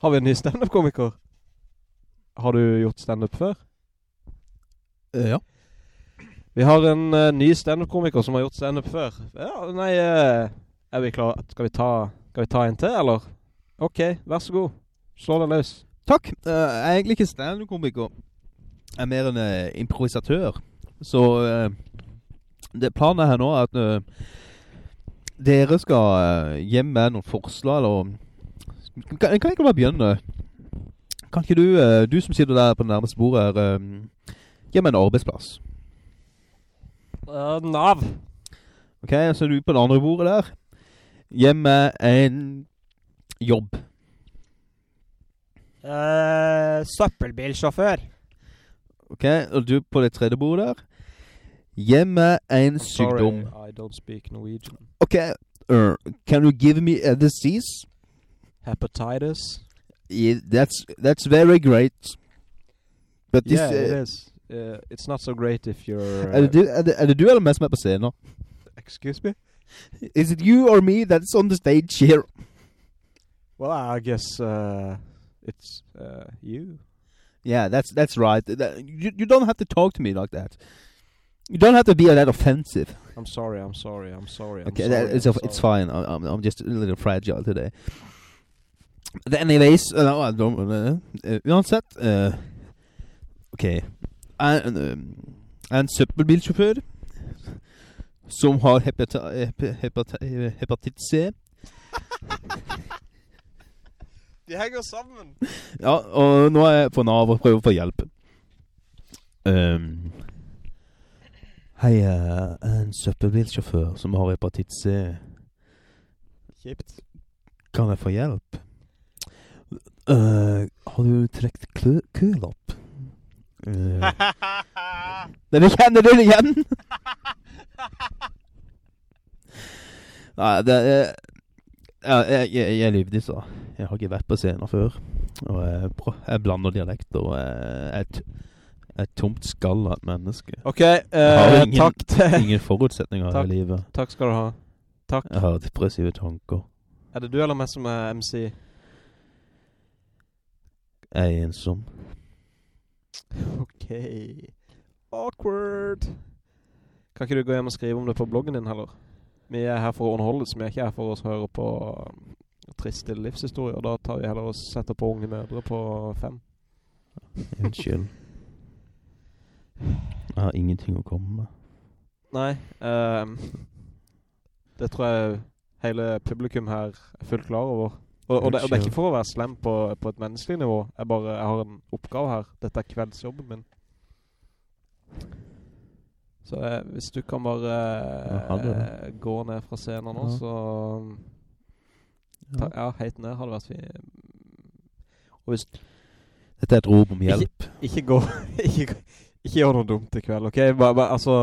Har vi en ny stand-up-komiker? Har du gjort stand-up før? Eh, ja. Vi har en uh, ny stand-up-komiker som har gjort stand-up før. Ja, nei, eh, er vi klar? Skal vi ta, skal vi ta en til, eller? Ok, vær så god. Slå deg løs. Takk. Uh, jeg er egentlig ikke standup-komiker. Jeg er mer en uh, improvisatør. Så eh, det planen her nå er at dere skal uh, hjem med noen forslag, eller... Kan, kan jeg ikke bare begynne? Kan ikke du, du som sitter der på det nærmeste bordet her, uh, gi meg en arbeidsplass? Uh, Nav. Ok, så er du på det andre bordet der. Meg en jobb. Uh, søppelbilsjåfør. Ok, og du på det tredje bordet der. Hjemme en sykdom. Sorry, I don't speak Norwegian. OK, uh, can you give me a disease? Hepatitis. Yeah, that's that's very great. But this, yeah, it uh, is. Uh, it's not so great if you're... er, det du, er, det, er det du eller meg som er på scenen? excuse me? Is it you or me that's on the stage here? Well, I guess uh, it's uh, you. Yeah, that's that's right. That- you, you don't have to talk to me like that. You don't have to be that offensive. I'm sorry, I'm sorry, I'm sorry. I'm Okay, sorry, that, it's it's sorry. fine. I'm, I'm I'm just a little fragile today. But anyways, uh, no, I don't. Uh, uh, uansett, uh, ok. Jeg er um, en søppelbilsjåfør som har hepata, hepata, hepatitt C. [LAUGHS] De henger sammen. Ja, og nå er jeg på Nav og prøver å få hjelp. Um, hei, jeg er en søppelbilsjåfør som har hepatitt C. Kjipt. Kan jeg få hjelp? Uh, har du trekt kø kølapp? [LAUGHS] Uh, Dere kjenner dere igjen? [LAUGHS] Nei, det er jeg, jeg, jeg, er lyver, så. Jeg har ikke vært på scenen før. Og jeg, jeg blander dialekter, og et, et tomt skall av et menneske. Ok, eh, ingen- takk til... Ingen forutsetninger Takk. i livet. Takk skal du ha. Takk. Jeg har depressive tanker. Er det du eller meg som er MC? Jeg er ensom. Ok. Awkward. Kan ikke du gå hjem og skrive om det på bloggen din heller? Vi er her for å underholdes, vi er ikke her for å høre på um, triste livshistorier. Da tar vi heller og setter på unge mødre på fem. [LAUGHS] Unnskyld. Jeg har ingenting å komme med. Nei, Um, det tror jeg hele publikum her er fullt klar over. Og, og, det, og det er ikke for å være slem på, på et menneskelig nivå. Jeg bare jeg har en oppgave her. Dette er kveldsjobben min. Så eh, hvis du kan bare eh, gå ned fra scenen nå, Ja. så... Ta, ja, helt ned hadde vært fint. Og hvis Dette er et rop om hjelp. ikke ikke, gå- [LAUGHS] ikke gjør noe dumt i kveld, ok? Bare, bare, altså...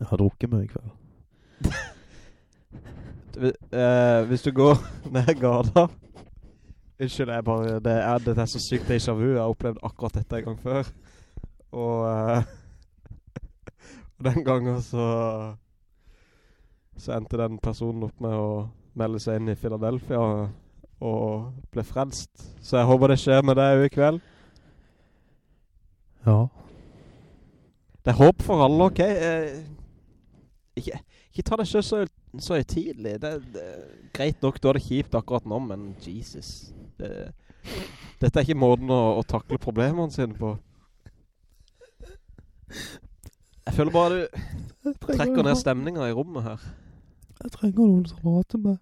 Jeg har drukket mye i kveld. [LAUGHS] Eh, hvis du går [LAUGHS] ned gata Unnskyld, jeg bare det er, det er så sykt déjà vu Jeg har opplevd akkurat dette en gang før Og eh, og [LAUGHS] Den gangen så Så endte den personen opp med å Melde seg inn i Philadelphia Og, og ble frelst Så jeg håper det skjer med deg i kveld Ja. Det er håp for alle, ok? Eh, ikke, ikke ta det selv så, så tidlig. Det, det greit nok, du er det kjipt akkurat nå, men Jesus. Det, dette er ikke måten å, å takle problemene sine på. [LAUGHS] Jeg føler bare du trekker ned stemninga i rommet her. Jeg trenger noen som prater med.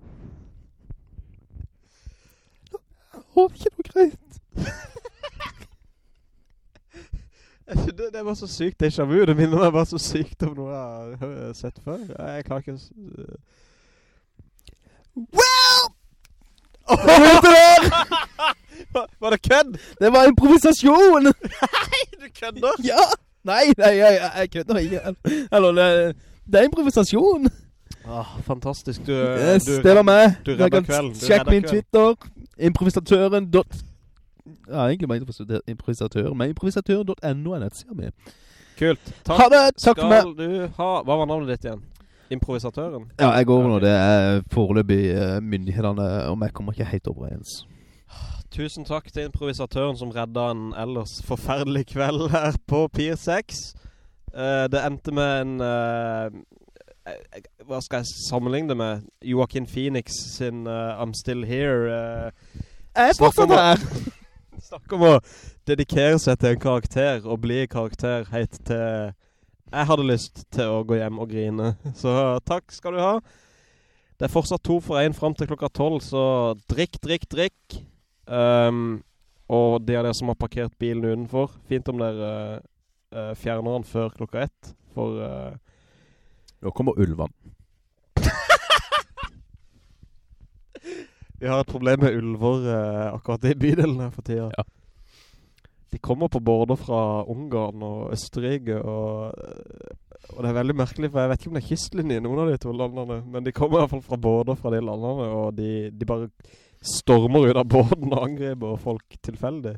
Jeg har ikke noe greit. [LAUGHS] Det, det var så sykt déjà vu. Det minner meg bare så sykt om noe jeg har sett før. Jeg, klarer ikke Well! Hørte [LAUGHS] det [LAUGHS] Var, var det kødd? Det var improvisasjon! Nei, Du kødder? Ja! Nei, nei, jeg, jeg, jeg kødder ikke. Eller, det, er improvisasjon. Ah, fantastisk. Du, Yes, du, det var meg. du redder kan kvelden, Sjekk min. Twitter. Improvisatøren. Dot, ja, egentlig bare improvisatør, Improvisatøren, men improvisatør.no er nettsida mi. Kult. Takk Ha det! Takk skal du ha. Hva var navnet ditt igjen? Improvisatøren. Ja, jeg går Ja, nå. Det er foreløpig uh, myndighetene, og vi kommer ikke helt overens. Tusen takk til improvisatøren som redda en ellers forferdelig kveld her på Pier 6. Uh, det endte med en eh, eh, Hva skal jeg sammenligne det med? Joaquin Phoenix sin uh, I'm Still Here. eh, Jeg er om, her! [LAUGHS] snakk om å dedikere seg til en karakter og bli karakter helt til Jeg hadde lyst til å gå hjem og grine. [LAUGHS] Så takk skal du ha. Det er fortsatt to for én fram til klokka tolv, så drikk, drikk, drikk. Um, og de av dere som har parkert bilen utenfor, fint om dere uh, fjerner den før klokka ett. For uh, Nå kommer ulvene. vi har et problem med ulver uh, akkurat i bydelen her for tida. Ja. De kommer på border fra Ungarn og Østerrike, og, og det er veldig merkelig, for jeg vet ikke om det er kystlinje i noen av de to landene, men de kommer i hvert fall fra border fra de landene, og de, de bare stormer ut av båten og angriper folk tilfeldig.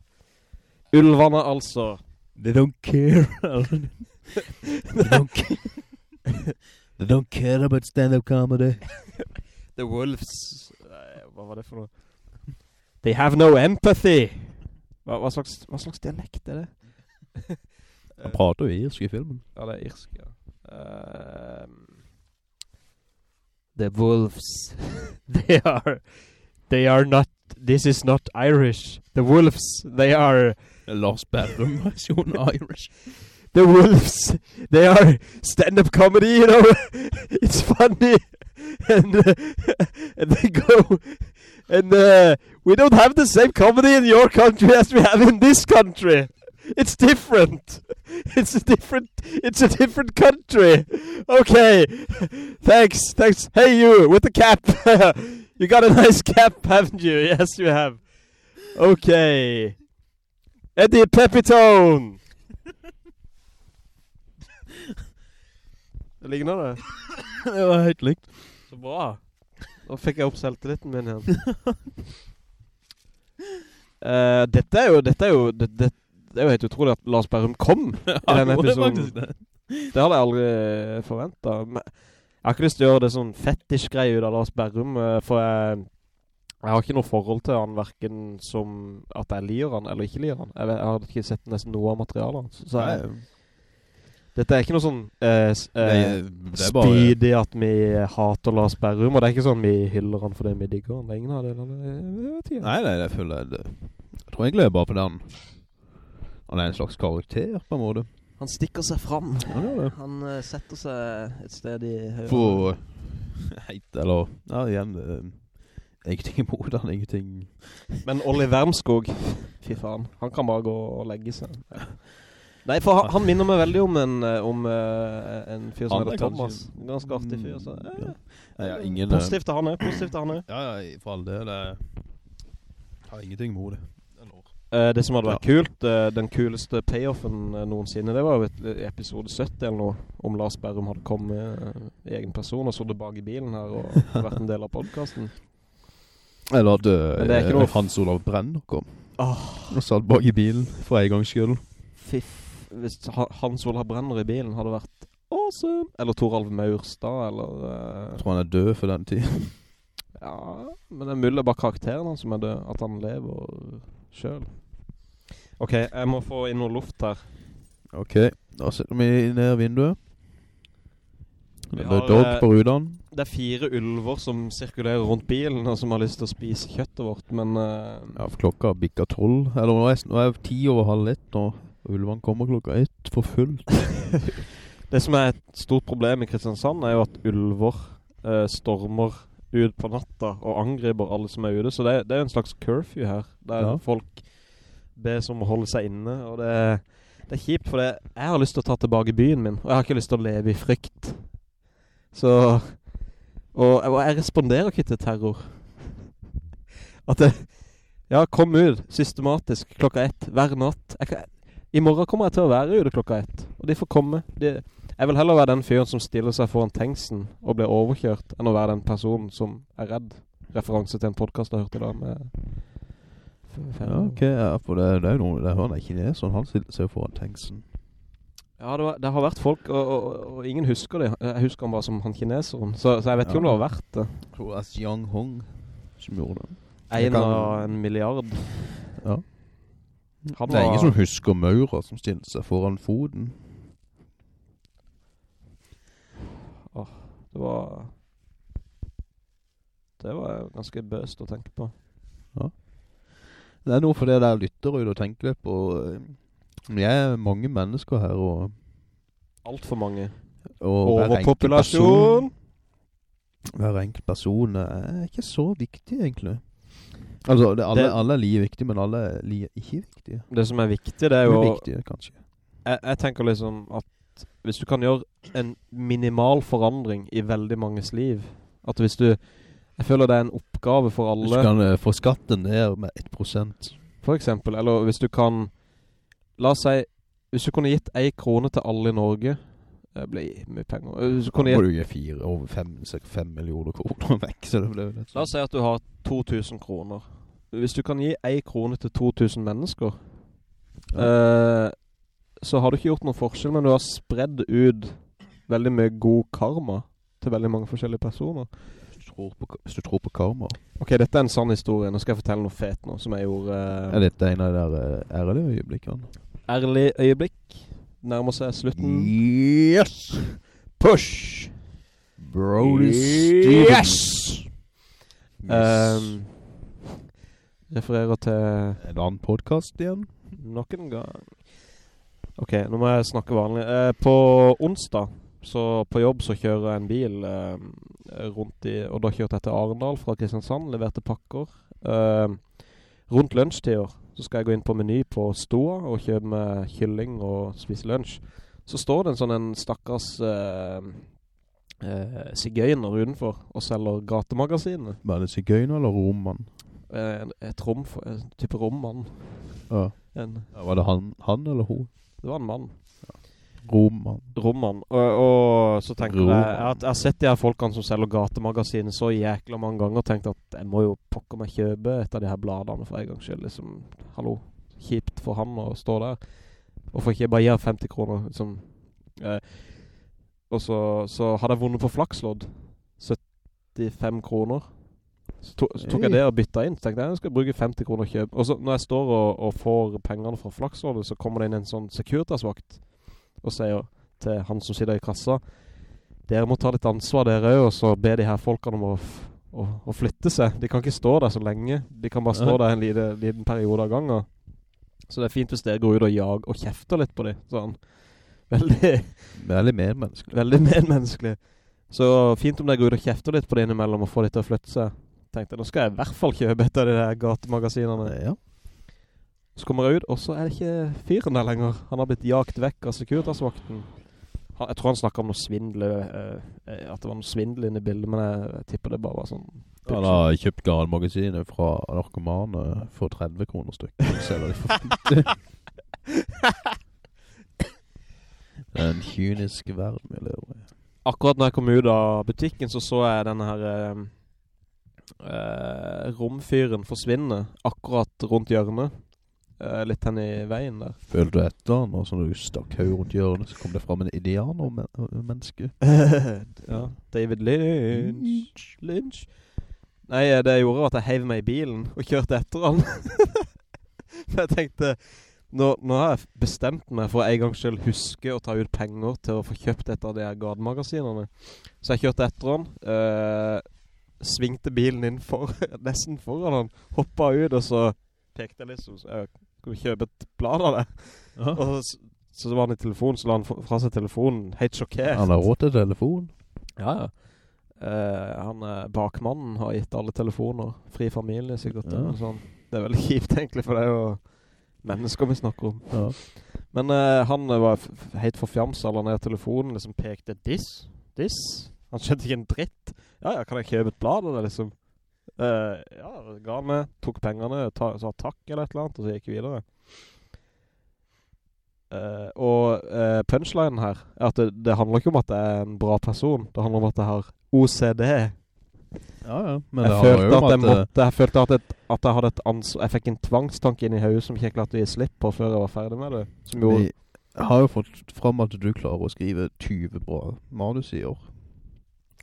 Ulvene altså. They don't care. they don't care. [LAUGHS] they don't care about stand-up comedy. The wolves. Nei, Hva var det for noe? They have no empathy. Hva, hva, slags, hva slags dialekt er det? [LAUGHS] Han prater jo irsk i filmen. Ja, det er irsk, ja. Um, the wolves. [LAUGHS] they are... They are not... This is not Irish. The wolves, they are... Lars Berrum-versjon Irish. The wolves, they are stand-up comedy, you know. [LAUGHS] it's funny. And, uh, and they go... And uh, we don't have the same comedy in your country as we have in this country. It's different. [LAUGHS] It's a different. It's a different country. Okay. [LAUGHS] Thanks. Thanks. Hey, you with the cap. You got a [LAUGHS] nice cap, haven't you? Yes, you have. Okay. Eddie Pepitone. [LAUGHS] Det ligner det. [LAUGHS] det var helt likt. Så bra. Nå fikk jeg opp selvtilliten min igjen. uh, dette er jo, dette er jo, det, det, det er jo helt utrolig at Lars Berrum kom i denne episoden. det. Det hadde jeg aldri forventet. Men jeg har ikke lyst til å gjøre det sånn fetish-greie ut av Lars Berrum, for jeg, jeg har ikke noe forhold til han, hverken som at jeg liker han eller ikke liker han. Jeg, jeg har ikke sett nesten noe av materialet hans. Så jeg, dette er ikke noe sånn eh, eh, spydig at vi hater Lars Berrum, og det er ikke sånn vi hyller han fordi vi digger han. Ingen av det, det. Nei, nei, det føler jeg det. Jeg tror egentlig er bare på den. Han er en slags karakter, på en måte. Han stikker seg fram. Han gjør det. Han eh, setter seg et sted i høyre. For heit, eller... Ja, igjen, er ingenting imot han, ingenting... Men Olli Wermskog, fy faen, han kan bare gå og legge seg. Nei, for han, han minner meg veldig om en, eh, om eh, en fyr som Han er heter Thomas. kanskje- Ganske artig fyr. Så, Mm, eh, ja. Nei, ja, ingen... eh, Positivt til han positivt til han er. Ja, ja, for all del. Jeg har ingenting imot det. Eh, det som hadde vært kult, uh, den kuleste payoffen uh, noensinne, det var jo et, episode 70 eller noe, om Lars Berrum hadde kommet i egen person og sittet bak i bilen her og [LAUGHS] vært en del av podcasten. Eller er uh, noe- Hans Olav Brenner kom. oh. Og satt bak i bilen, for en gangs skyld. fiff. Hvis Hans Olav Brenner i bilen hadde vært awesome. Eller Toralv Maurstad, eller... Jeg tror han er død for den tiden. Ja, men det er mulig bare karakteren han som er død, at han lever selv. Ok, jeg må få inn noe luft her. Ok, da setter vi ned vinduet. Vi Det har, er dog eh, på rudene. Det er fire ulver som sirkulerer rundt bilen, og som har lyst til å spise kjøttet vårt, men... uh, Ja, for klokka bikka tolv. Eller nå er, nå er det ti over halv ett, og ulvene kommer klokka ett for fullt. [LAUGHS] det som er et stort problem i Kristiansand er jo at ulver uh, stormer ut på natta og angriper alle som er ute, så det, det er en slags curfew her, der Ja. folk bes om å holde seg inne, og det, det er kjipt, for det, jeg har lyst til å ta tilbake byen min, og jeg har ikke lyst til å leve i frykt. Så, og, og jeg responderer ikke til terror. At det, ja, kom ut systematisk klokka ett, hver natt. Jeg I morgen kommer jeg til å være ute klokka ett, og de får komme. De, jeg vil heller være den fyren som stiller seg foran tanksen og blir overkjørt, enn å være den personen som er redd. Referanse til en podcast jeg hørte i dag med... Ja, ok, ja, for det, det er jo noe, det hører jeg ikke ned, sånn han stiller seg foran tanksen. Ja, det, var, det har vært folk, og, og, og ingen husker det. Jeg husker han bare som han kineseren. Så, så jeg vet ikke om det har vært det. Jeg tror det var Xiang Hong som gjorde det. En av en milliard. Ja. Han Det er var- ingen som husker Maura som stilte seg foran foten. Det var... Det var ganske bøst å tenke på. Det er noe for det der lytter ut og tenker litt på. eh, Vi er mange mennesker her, og, Alt for mange. og Overpopulasjon! Hver enkelt person er ikke så viktig, egentlig. Altså, det, alle, Det- alle er like viktige, men alle er like ikke viktige. Det som er viktig, det er Det jo... er viktige, kanskje. jeg, jeg tenker liksom at hvis du kan gjøre en minimal forandring i veldig manges liv, at hvis du, jeg føler det er en oppgave for alle Hvis du kan uh, få skatten ned med 1%. for eksempel, eller hvis du kan, la oss si, hvis du kunne gitt en krone til alle i Norge, det blir mye penger, hvis du kunne Da må du gi fire, over fem, fem millioner kroner [LAUGHS] vekk, så det jo la oss si at du har 2000 kroner. Hvis du kan gi en krone til 2000 mennesker, eh, så har du ikke gjort noen forskjell, men du har spredd ut veldig mye god karma til veldig mange forskjellige personer. Hvis du tror på, hvis du tror på karma. Ok, dette er en sann historie. Nå skal jeg fortelle noe fet nå, som jeg gjorde... Er Uh, dette en av de der uh, ærlige øyeblikkene? ærlig øyeblikk. Nærmer seg slutten. Yes! Push! Brody Yes! yes. Um, refererer til En annen podcast igjen? nok en gang. Ok, nå må jeg snakke vanlig. Eh, på onsdag, så på jobb så kjører jeg en bil eh, rundt i, og da kjørte jeg til Arendal fra Kristiansand, leverte pakker. Eh, rundt lunsjtider så skal jeg gå inn på meny på Stoa og kjøpe med kylling og spise lunsj. Så står det en sånn en stakkars eh, eh, sigøyner utenfor og selger gatemagasinet. Var det sigøyner eller rommann? Eh, et rom, en type rommann. Ja. En, Ja, Var det han, han eller hun? Det var en mann. Ja. Roman. Roman. Og, og så tenker Roman. jeg at jeg har sett de her folkene som selger gatemagasinet så jækla mange ganger og tenkt at jeg må jo pokker meg kjøpe et av de her bladene for en gang skyld. Liksom, hallo, kjipt for han å stå der. Hvorfor ikke bare gi han 50 kroner? Liksom. Eh, og så, så hadde jeg vunnet på flakslodd. 75 kroner. Så, to, så tok jeg det og bytta inn. Så tenkte jeg jeg skal bruke 50 kroner og kjøpe. Og så når jeg står og, og får pengene fra Flaksrådet, så kommer det inn en sånn Securitas-vakt og sier til han som sitter i kassa Dere må ta litt ansvar dere og så be de her folkene om å, å, å flytte seg. De kan ikke stå der så lenge. De kan bare stå der en liten, liten periode av gangen. Så det er fint hvis dere går ut og jager og kjefter litt på dem. Sånn. Veldig, Veldig medmenneskelig. veldig medmenneskelig. Så fint om dere går ut og kjefter litt på det innimellom og får de til å flytte seg. Tenkte jeg, nå skal jeg i hvert fall kjøpe et av de der gatemagasinene. Ja. Så kommer jeg ut, og så er det ikke fyren der lenger. Han har blitt jagt vekk av Securitas-vakten. Jeg tror han snakket om noe svindel, eh, eh, at det var noe svindel inne i bildet, men jeg, jeg tipper det bare var sånn... Han har kjøpt gatemagasinet fra narkomane for 30 kroner stykk. Selger de for 50. Det er en kynisk verden vi lever i. Akkurat når jeg kom ut av butikken, så så jeg denne her eh, eh, romfyren forsvinne akkurat rundt hjørnet. Eh, litt hen i veien der. Følte du etter han, og så når du stakk høy rundt hjørnet, så kom det fram en indianer-menneske. [LAUGHS] ja, David Lynch. Lynch. Nei, eh, det jeg gjorde var at jeg heiv meg i bilen og kjørte etter han. [LAUGHS] For jeg tenkte, nå, nå har jeg bestemt meg for en gang selv huske å ta ut penger til å få kjøpt et av de her gademagasinene. Så jeg kjørte etter han, eh, svingte bilen inn for, [LAUGHS] nesten foran han, hoppet ut, og så pekte jeg liksom, så jeg kunne kjøpe et blad av det? Og så, så var han i telefonen, så la han fra seg telefonen, helt sjokkert. Han har råd til telefon. Ja, ja. Eh, han eh, bakmannen har gitt alle telefoner. Fri familie, sikkert. Ja. Sånn. Det er veldig [LAUGHS] kjipt, egentlig, for det er jo mennesker vi snakker om. Ja. Men eh, han eh, var helt forfjamsa, la ned telefonen, liksom pekte diss, diss. Han skjønte ikke en dritt. Ja, ja, kan jeg kjøpe et blad eller liksom? Uh, ja, ga han med, tok pengene, ta, sa takk eller et eller annet, og så gikk vi videre. Uh, og uh, punchlinen her er at det, det handler ikke om at jeg er en bra person. Det handler om at jeg har OCD. Ja, ja. Men jeg det følte jo at jeg at... eh, måtte, jeg følte at, et, at jeg hadde et ansvar, jeg fikk en tvangstanke inn i hodet som ikke jeg klarte å gi slipp på før jeg var ferdig med det. Som gjorde, vi, Jeg har jo fått fram at du klarer å skrive 20 bra manus i år.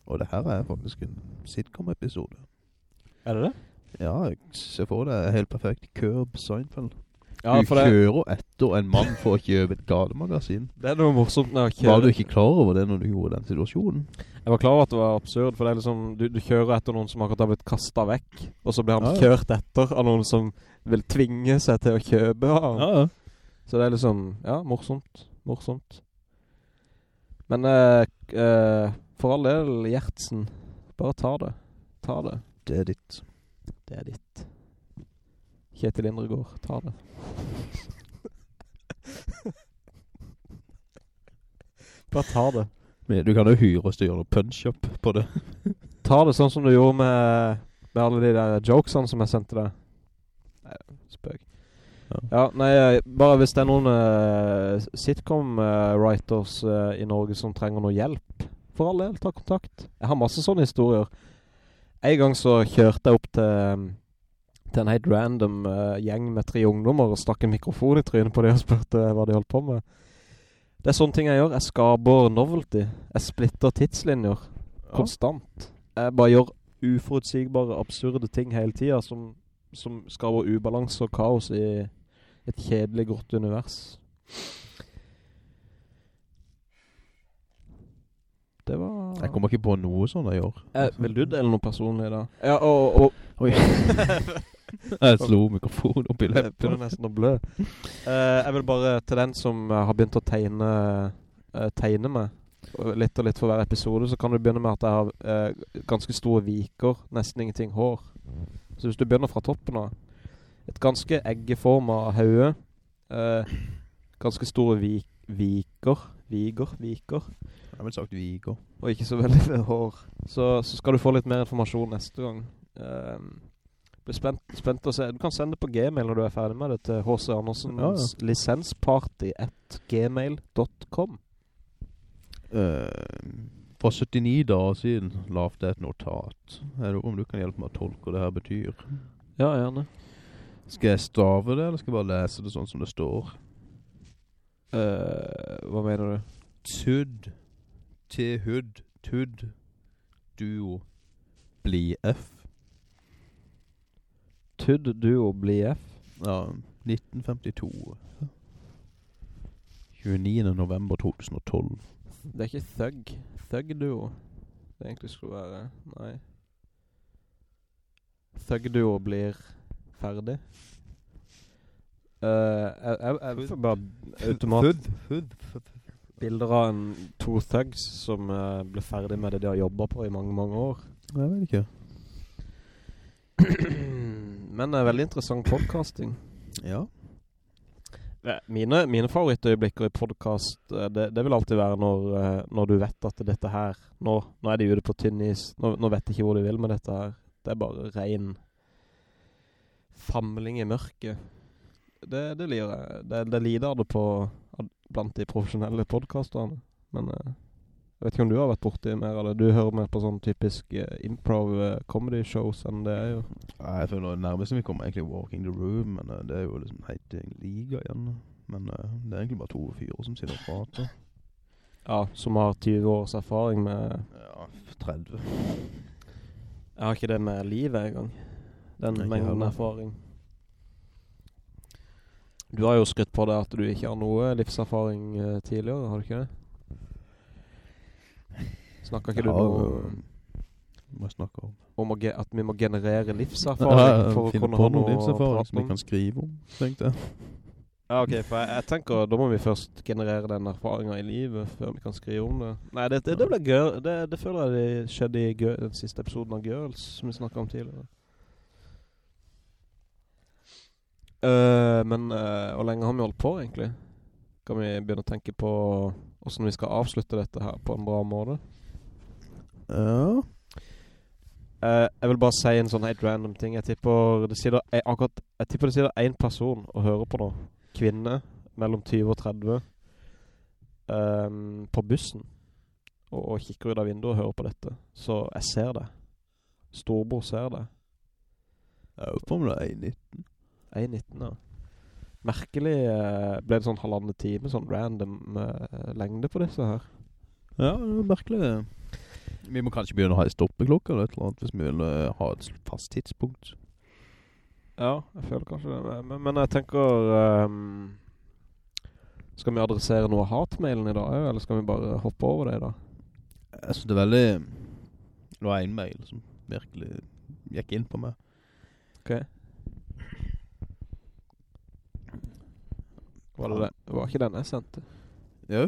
Og det her er faktisk en sitcom-episode. Er det det? Ja, jeg ser for deg helt perfekt Curb Seinfeld. Ja, du det, kjører etter en mann for å kjøpe et gademagasin. det er noe morsomt når jeg Var du ikke klar over det når du gjorde den situasjonen? Jeg var klar over at det var absurd, for det er liksom, du, du kjører etter noen som akkurat har blitt kastet vekk, og så blir han Ja, ja. kjørt etter av noen som vil tvinge seg til å kjøpe Ja, ja. Så det er liksom, ja, morsomt, morsomt. Men k- eh, for all del, Gjertsen, bare ta det. Ta det. Det er ditt. Det er ditt. Kjetil Indregård, ta det. bare ta det. Men du kan jo hyre oss til å gjøre noe punch-up på det. Ta det sånn som du gjorde med, med alle de der jokesene som jeg sendte deg. Nei, spøk. Ja. Ja, nei, eh, bare hvis det er noen uh, sitcom-writers uh, i Norge som trenger noe hjelp, for all del, ta kontakt. Jeg har masse sånne historier. En gang så kjørte jeg opp til, til en helt random uh, gjeng med tre ungdommer og stakk en mikrofon i trynet på dem og spurte hva de holdt på med. Det er sånne ting jeg gjør. Jeg skaper novelty. Jeg splitter tidslinjer konstant. Jeg bare gjør uforutsigbare, absurde ting hele tiden som, som skaper ubalanse og kaos i et kjedelig, grått univers. Det var... Jeg kommer ikke på noe sånn jeg gjør. Eh, vil du dele noe personlig da? Ja, og... og Oi. [LAUGHS] jeg slo mikrofonen opp i jeg begynner nesten å blø. Eh, jeg vil bare til den som eh, har begynt å tegne, eh, tegne meg, litt og litt for hver episode, så kan du begynne med at jeg har eh, ganske store viker, nesten ingenting hår. Så hvis du begynner fra toppen av, et ganske eggeforma høye, eh, ganske store vi viker, viger, viker, Jeg har vel sagt Vigo. og ikke så veldig med [LAUGHS] hår, så, så skal du få litt mer informasjon neste gang. Um, blir spent, spent å se. Du kan sende det på Gmail når du er ferdig med det til H.C. Andersens Ja, ja. lisensparty at gmail.com. Uh, for 79 dager siden lavte jeg et notat. Er det om du kan hjelpe meg å tolke hva det her betyr? Ja, gjerne. Skal jeg stave det, eller skal jeg bare lese det sånn som det står? Uh, hva mener du? Tudd. T-hud. Tudd. Duo. Bli F. Tudd Duo BF. Ja, 1952. 29. november 2012. Det er ikke Thug. Thug Duo. Det egentlig skulle være... Nei. Thug Duo blir ferdig. Uh, jeg, jeg, jeg får bare automat bilder av en, to thugs som uh, ble ferdig med det de har jobbet på i mange, mange år. Jeg vet ikke. [CLEARS THROAT] Men det er veldig interessant podcasting. Ja. Mine, mine favorittøyeblikker i podcast, eh, det, det vil alltid være når, eh, når du vet at dette her, nå, nå er de ute på tynn is, nå, nå vet de ikke hvor de vil med dette her. Det er bare ren famling i mørket. Det, det lider jeg. Det, det lider det på blant de profesjonelle podcasterne. Men eh, jeg vet ikke om du har vært borti mer av det. Du hører mer på sånn typisk eh, improv eh, comedy shows enn det er jo. Nei, Jeg føler det nærmeste vi kommer er egentlig Walking the Room, men eh, det er jo liksom helt en liga igjen. Men eh, det er egentlig bare to fyrer som sitter og prater. Ja, som har 20 års erfaring med... Ja, 30. Jeg har ikke det med livet engang. Den Ikke mengden heller. erfaring. Du har jo skrytt på deg at du ikke har noe livserfaring uh, tidligere, har du ikke det? Snakker ikke du Ja, noe øh, Hva snakker om? om at vi må generere Ja, livserfaring for å kunne ha noe noe livserfaring som vi kan skrive om, tenkte jeg. Ja, ok, for jeg, jeg tenker, da må vi først generere den erfaringen i livet før vi kan skrive om det. Nei, det, det, det ble gøy, det, det føler jeg det skjedde i Gø- den siste episoden av Girls, som vi snakket om tidligere. Eh, men uh, hvor lenge har vi holdt på egentlig? Kan vi begynne å tenke på hvordan vi skal avslutte dette her på en bra måte? Ja. uh, jeg vil bare si en sånn helt random ting. Jeg tipper det sitter, jeg, akkurat, jeg tipper det sitter en person og hører på nå. Kvinne mellom 20 og 30 um, på bussen og, og kikker ut av vinduet og hører på dette. Så jeg ser det. Storbror ser det. Jeg er på om det er 1,19. 1,19 ja. merkelig eh, Ble det sånn halvandet time Sånn random eh, lengde på disse her Ja, det er merkelig det. Vi må kanskje begynne å ha en stoppeklokke eller et eller annet, hvis vi vil eh, ha et fast tidspunkt. Ja, jeg føler kanskje det Men, men jeg tenker ehm, Skal vi adressere noe av hatmailen i dag ja, Eller skal vi bare hoppe over det i dag? Jeg synes det er veldig... Det var en mail som virkelig gikk inn på meg. Ok Var det det? Var ikke den jeg sendte? Jo.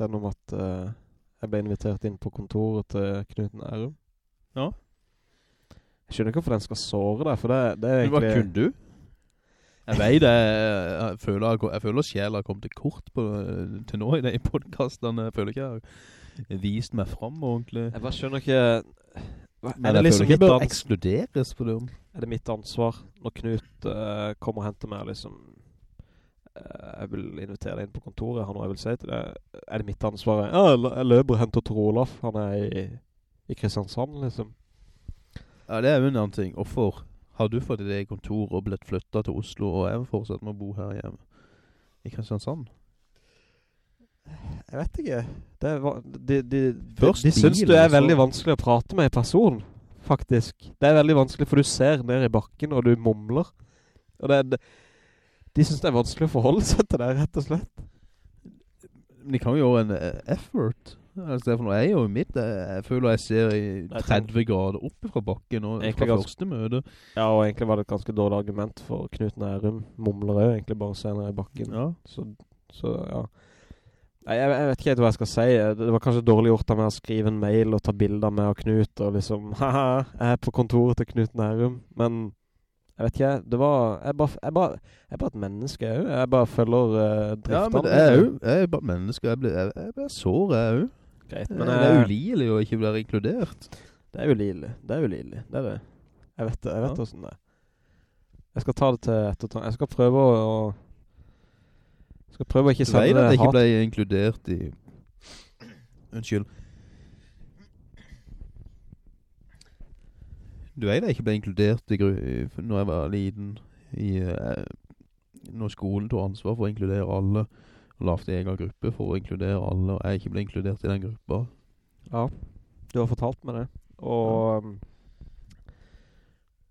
Den om at uh, jeg ble invitert inn på kontoret til Knut Nærum. Ja. Jeg skjønner ikke hvorfor den skal såre deg, for det, det er Hva egentlig... kunne du? Jeg vet det, jeg, føler, jeg føler sjela har kommet til kort på, til nå i de podcastene. Jeg føler ikke jeg har vist meg frem ordentlig. Jeg bare skjønner ikke... Hva- Men det jeg liksom føler ikke jeg bør ekskluderes på det. er det mitt ansvar når Knut uh, kommer og henter meg og liksom... eh, jeg vil invitere deg inn på kontoret, han og jeg vil si til deg. Er det mitt ansvar? Ja, jeg løper og henter Tor Olaf. Han er i, i Kristiansand, liksom. Ja, det er jo en annen ting. Hvorfor har du fått det kontor og blitt flyttet til Oslo, og jeg fortsatt må bo her hjemme i Kristiansand? Jeg vet ikke. Det var, de, de, de, de synes du er så- veldig vanskelig å prate med i person, faktisk. Det er veldig vanskelig, for du ser ned i bakken, og du mumler. Og det, er- de synes det er vanskelig å forholde seg til det, rett og slett. Men de kan jo gjøre en eh, effort. Altså, for nå er jeg jo i mitt, jeg, føler jeg ser i 30 grader oppe fra bakken og Egentlig fra første møte. Ja, og egentlig var det et ganske dårlig argument for Knut Nærum. Mumler jo egentlig bare senere ned i bakken. Ja. Så, så ja. Nei, jeg, jeg vet ikke helt hva jeg skal si. Det det var kanskje dårlig gjort av meg å skrive en mail og ta bilder med av Knut, og liksom, [LAUGHS] haha, jeg er på kontoret til Knut Nærum. Men, jeg vet ikke, det var, jeg bare, jeg bare, jeg bare et menneske, jeg, òg. jeg bare følger uh, driftene. Ja, men er jo, jeg er bare menneske, jeg blir, jeg, jeg blir sår, jeg jo. Greit, Men men det er jeg, ulidelig å ikke bli inkludert. det er ulidelig, det er ulidelig, det er det. Jeg vet det, jeg vet Ja. hvordan det er. Jeg skal ta det til ettertanke, jeg skal prøve å, jeg skal prøve å ikke Du vet at jeg ikke ble inkludert i... Unnskyld. Du vet jeg ikke ble inkludert i, når jeg var liten, i, eh, når skolen tog ansvar for å inkludere alle, og lavte egen gruppe for å inkludere alle, og jeg ikke ble inkludert i den gruppa. Ja, du har fortalt meg det. Og ja.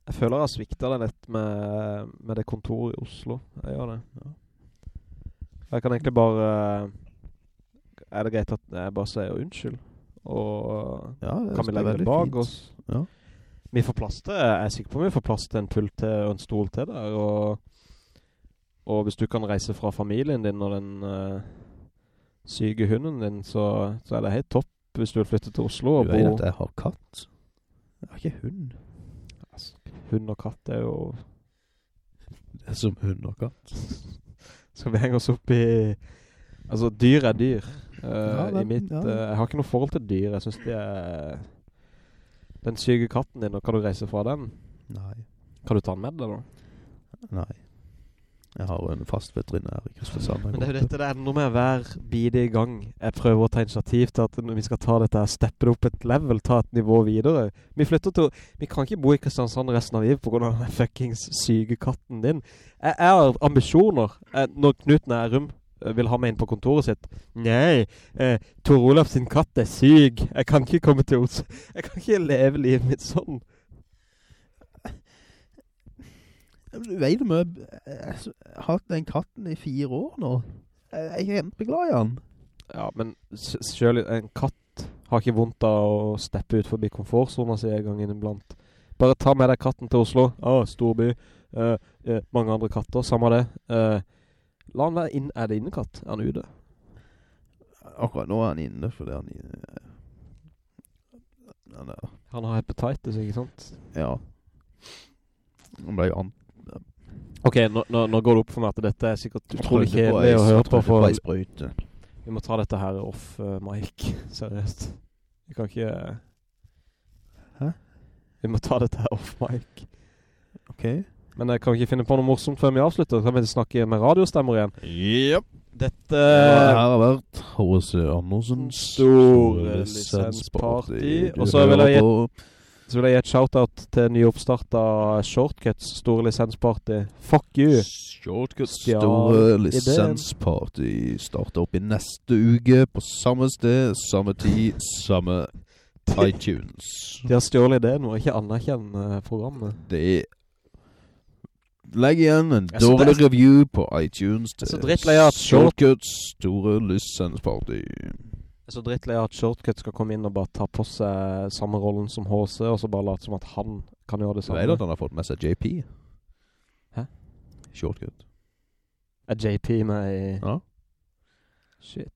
jeg føler jeg har svikta deg litt med, med det kontoret i Oslo. Jeg gjør det. Ja. Jeg kan egentlig bare... Er det greit at jeg bare sier unnskyld? Og Ja, kan vi legge det bak fint. oss? Ja. Vi får plass til, jeg er sikker på vi får plass til en pult til og en stol til der. Og, og hvis du kan reise fra familien din og den uh, syke hunden din, så, så er det helt topp hvis du vil flytte til Oslo og Du bo... vet at jeg har katt. Jeg har ikke hund. Altså, hund og katt er jo... Det er som hund og katt. [LAUGHS] Skal vi henge oss opp i... Altså, dyr er dyr. Uh, Ja, I mitt... eh, jeg har ikke noe forhold til dyr. Jeg synes det er... Den syke katten din, og kan du reise fra den? Nei. Kan du ta den med deg da? Nei. Jeg har en fast veterinær i Kristiansand. Men det er jo dette det er noe med hver bidig gang jeg prøver å ta initiativ til at vi skal ta dette her, steppe det opp et level, ta et nivå videre. Vi flytter til, vi kan ikke bo i Kristiansand resten av livet på grunn av den fuckings syke katten din. Jeg, jeg har ambisjoner. Jeg, når Knut er eh, vil ha meg inn på kontoret sitt. Nei, eh, Tor Olaf sin katt er syk. Jeg kan ikke komme til Oslo. Jeg kan ikke leve livet mitt sånn. Du vet om jeg, jeg har hatt den katten i fire år nå. Jeg er kjempeglad i han. Ja, men selv en katt har ikke vondt av å steppe ut forbi komfortsona si en gang inniblant. Bare ta med deg katten til Oslo. Å, storby. Eh, eh, mange andre katter, samme det. Eh, la han være inn. Er det innekatt? Er han ute? Akkurat nå er han inne, fordi han... Han er, Han har hepatitis, ikke sant? ja. Han ble an... Ok, nå, nå, nå går det opp for meg at dette er sikkert utrolig kjedelig å høre på, for sprøyte. vi må ta dette her off uh, mic, [LAUGHS] seriøst. Vi kan ikke... Hæ? Vi må ta dette her off mic. Ok. Men jeg kan ikke finne på noe morsomt før vi avslutter. Kan vi snakke med radiostemmer igjen? Yep. Dette det har vært H.C. Andersens Store lisensparty. Og så vil jeg hører på Så vil jeg gi et shoutout til nyoppstarta Shortcuts store lisensparty. Fuck you! Shortcuts store lisensparty starter opp i neste uke på samme sted, samme tid, samme [LAUGHS] iTunes. De har stjålet ideen og ikke anerkjenner programmet. Det Legg igjen en dårlig drit- review på iTunes til Short- Shortcuts store lisensparty. Jeg er så drittlei av at Shortcut skal komme inn og bare ta på seg samme rollen som HC, og så bare late som at han kan gjøre det Du vet samme. at han har fått med seg JP? Hæ? Shortcut. Er JP med i Ja. Shit.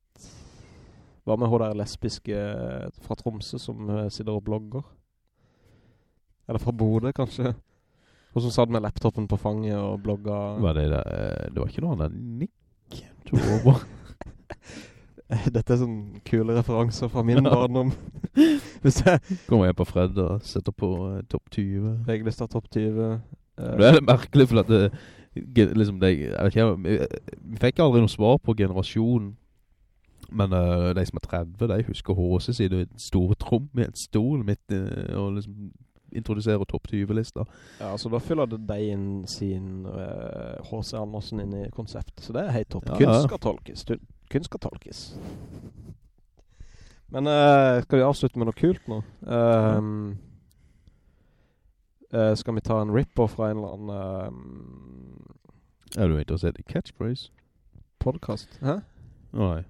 Hva med hun der lesbiske eh, fra Tromsø som eh, sitter og blogger? Eller fra Bodø, kanskje? Hun som satt med laptopen på fanget og blogga. Var det, eh, det var ikke noe annet enn Nick? [LAUGHS] Dette er sånne kule referanser fra min [LAUGHS] barndom. Hvis jeg Kommer jeg på Fred og setter på uh, topp 20. Reglista topp 20. Uh, Det er litt merkelig, for at det, liksom det, ikke, vi, fikk aldri noe svar på generasjon, men uh, de som er 30, de husker HC et store trom i en stol midt og liksom introduserer topp 20-lista. Ja, så da fyller det deg inn sin H.C. H.C. Andersen inn i konseptet. Så det er helt topp. Ja, Kunst skal tolkes. Kunst skal tolkes. Men uh, skal vi avslutte med noe kult nå? Ehm, uh, skal vi ta en ripper fra en eller annen um, Er du interessert i catchphrase? podcast? Hæ? Nei.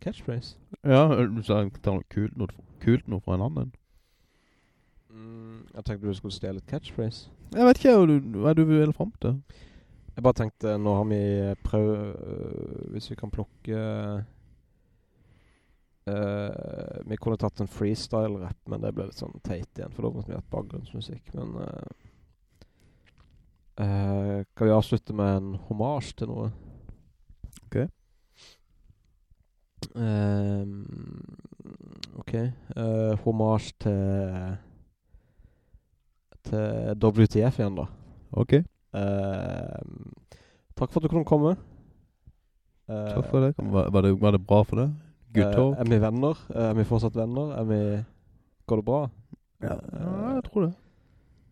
Catchphrase? Ja, du sa ta noe kult, noe, kult noe fra en annen. Mm, jeg tenkte du skulle stjele et catchphrase. Jeg vet ikke hva du, du vil frem til. Jeg bare tenkte, nå har vi prøv... øh, hvis vi kan plukke... Uh, vi kunne tatt en freestyle-rap, men det ble litt sånn teit igjen, for da måtte vi ha et bakgrunnsmusikk. Men Uh, uh, kan vi avslutte med en hommage til noe? Ok. Ehm, ok. Hommage til... Til WTF igjen da. Ok, Ehm, takk for at du kunne komme. Eh, takk for det. Var, var det. Var det bra for deg? Good eh, talk? er vi venner? Eh, er vi fortsatt venner? Er vi... Går det bra? ja, ja, jeg tror det.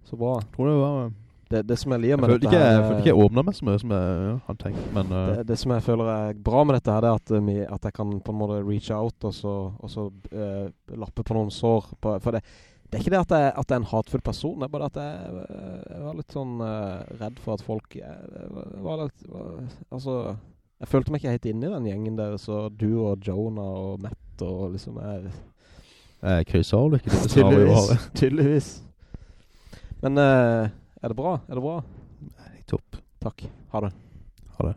så bra. Jeg tror det var... Det, det som jeg liker Jeg med følte dette ikke, her... jeg følte ikke jeg åpnet meg så mye som jeg ja, hadde tenkt, men... eh, det, det som jeg føler er bra med dette her, det er at, eh, vi, at jeg kan på en måte reach out og så, og så eh, lappe på noen sår. På, for det, det er ikke det at jeg, at jeg er en hatfull person, det er bare at jeg, eh, jeg var litt sånn uh, redd for at folk jeg, var litt, var, altså, jeg følte meg ikke helt inne i den gjengen der, så du og Jonah og Matt og liksom jeg, jeg krysser du ikke det [LAUGHS] tydeligvis, tydeligvis. Men uh, er det bra? Er det bra? Nei, topp. Takk. Ha det. Ha det.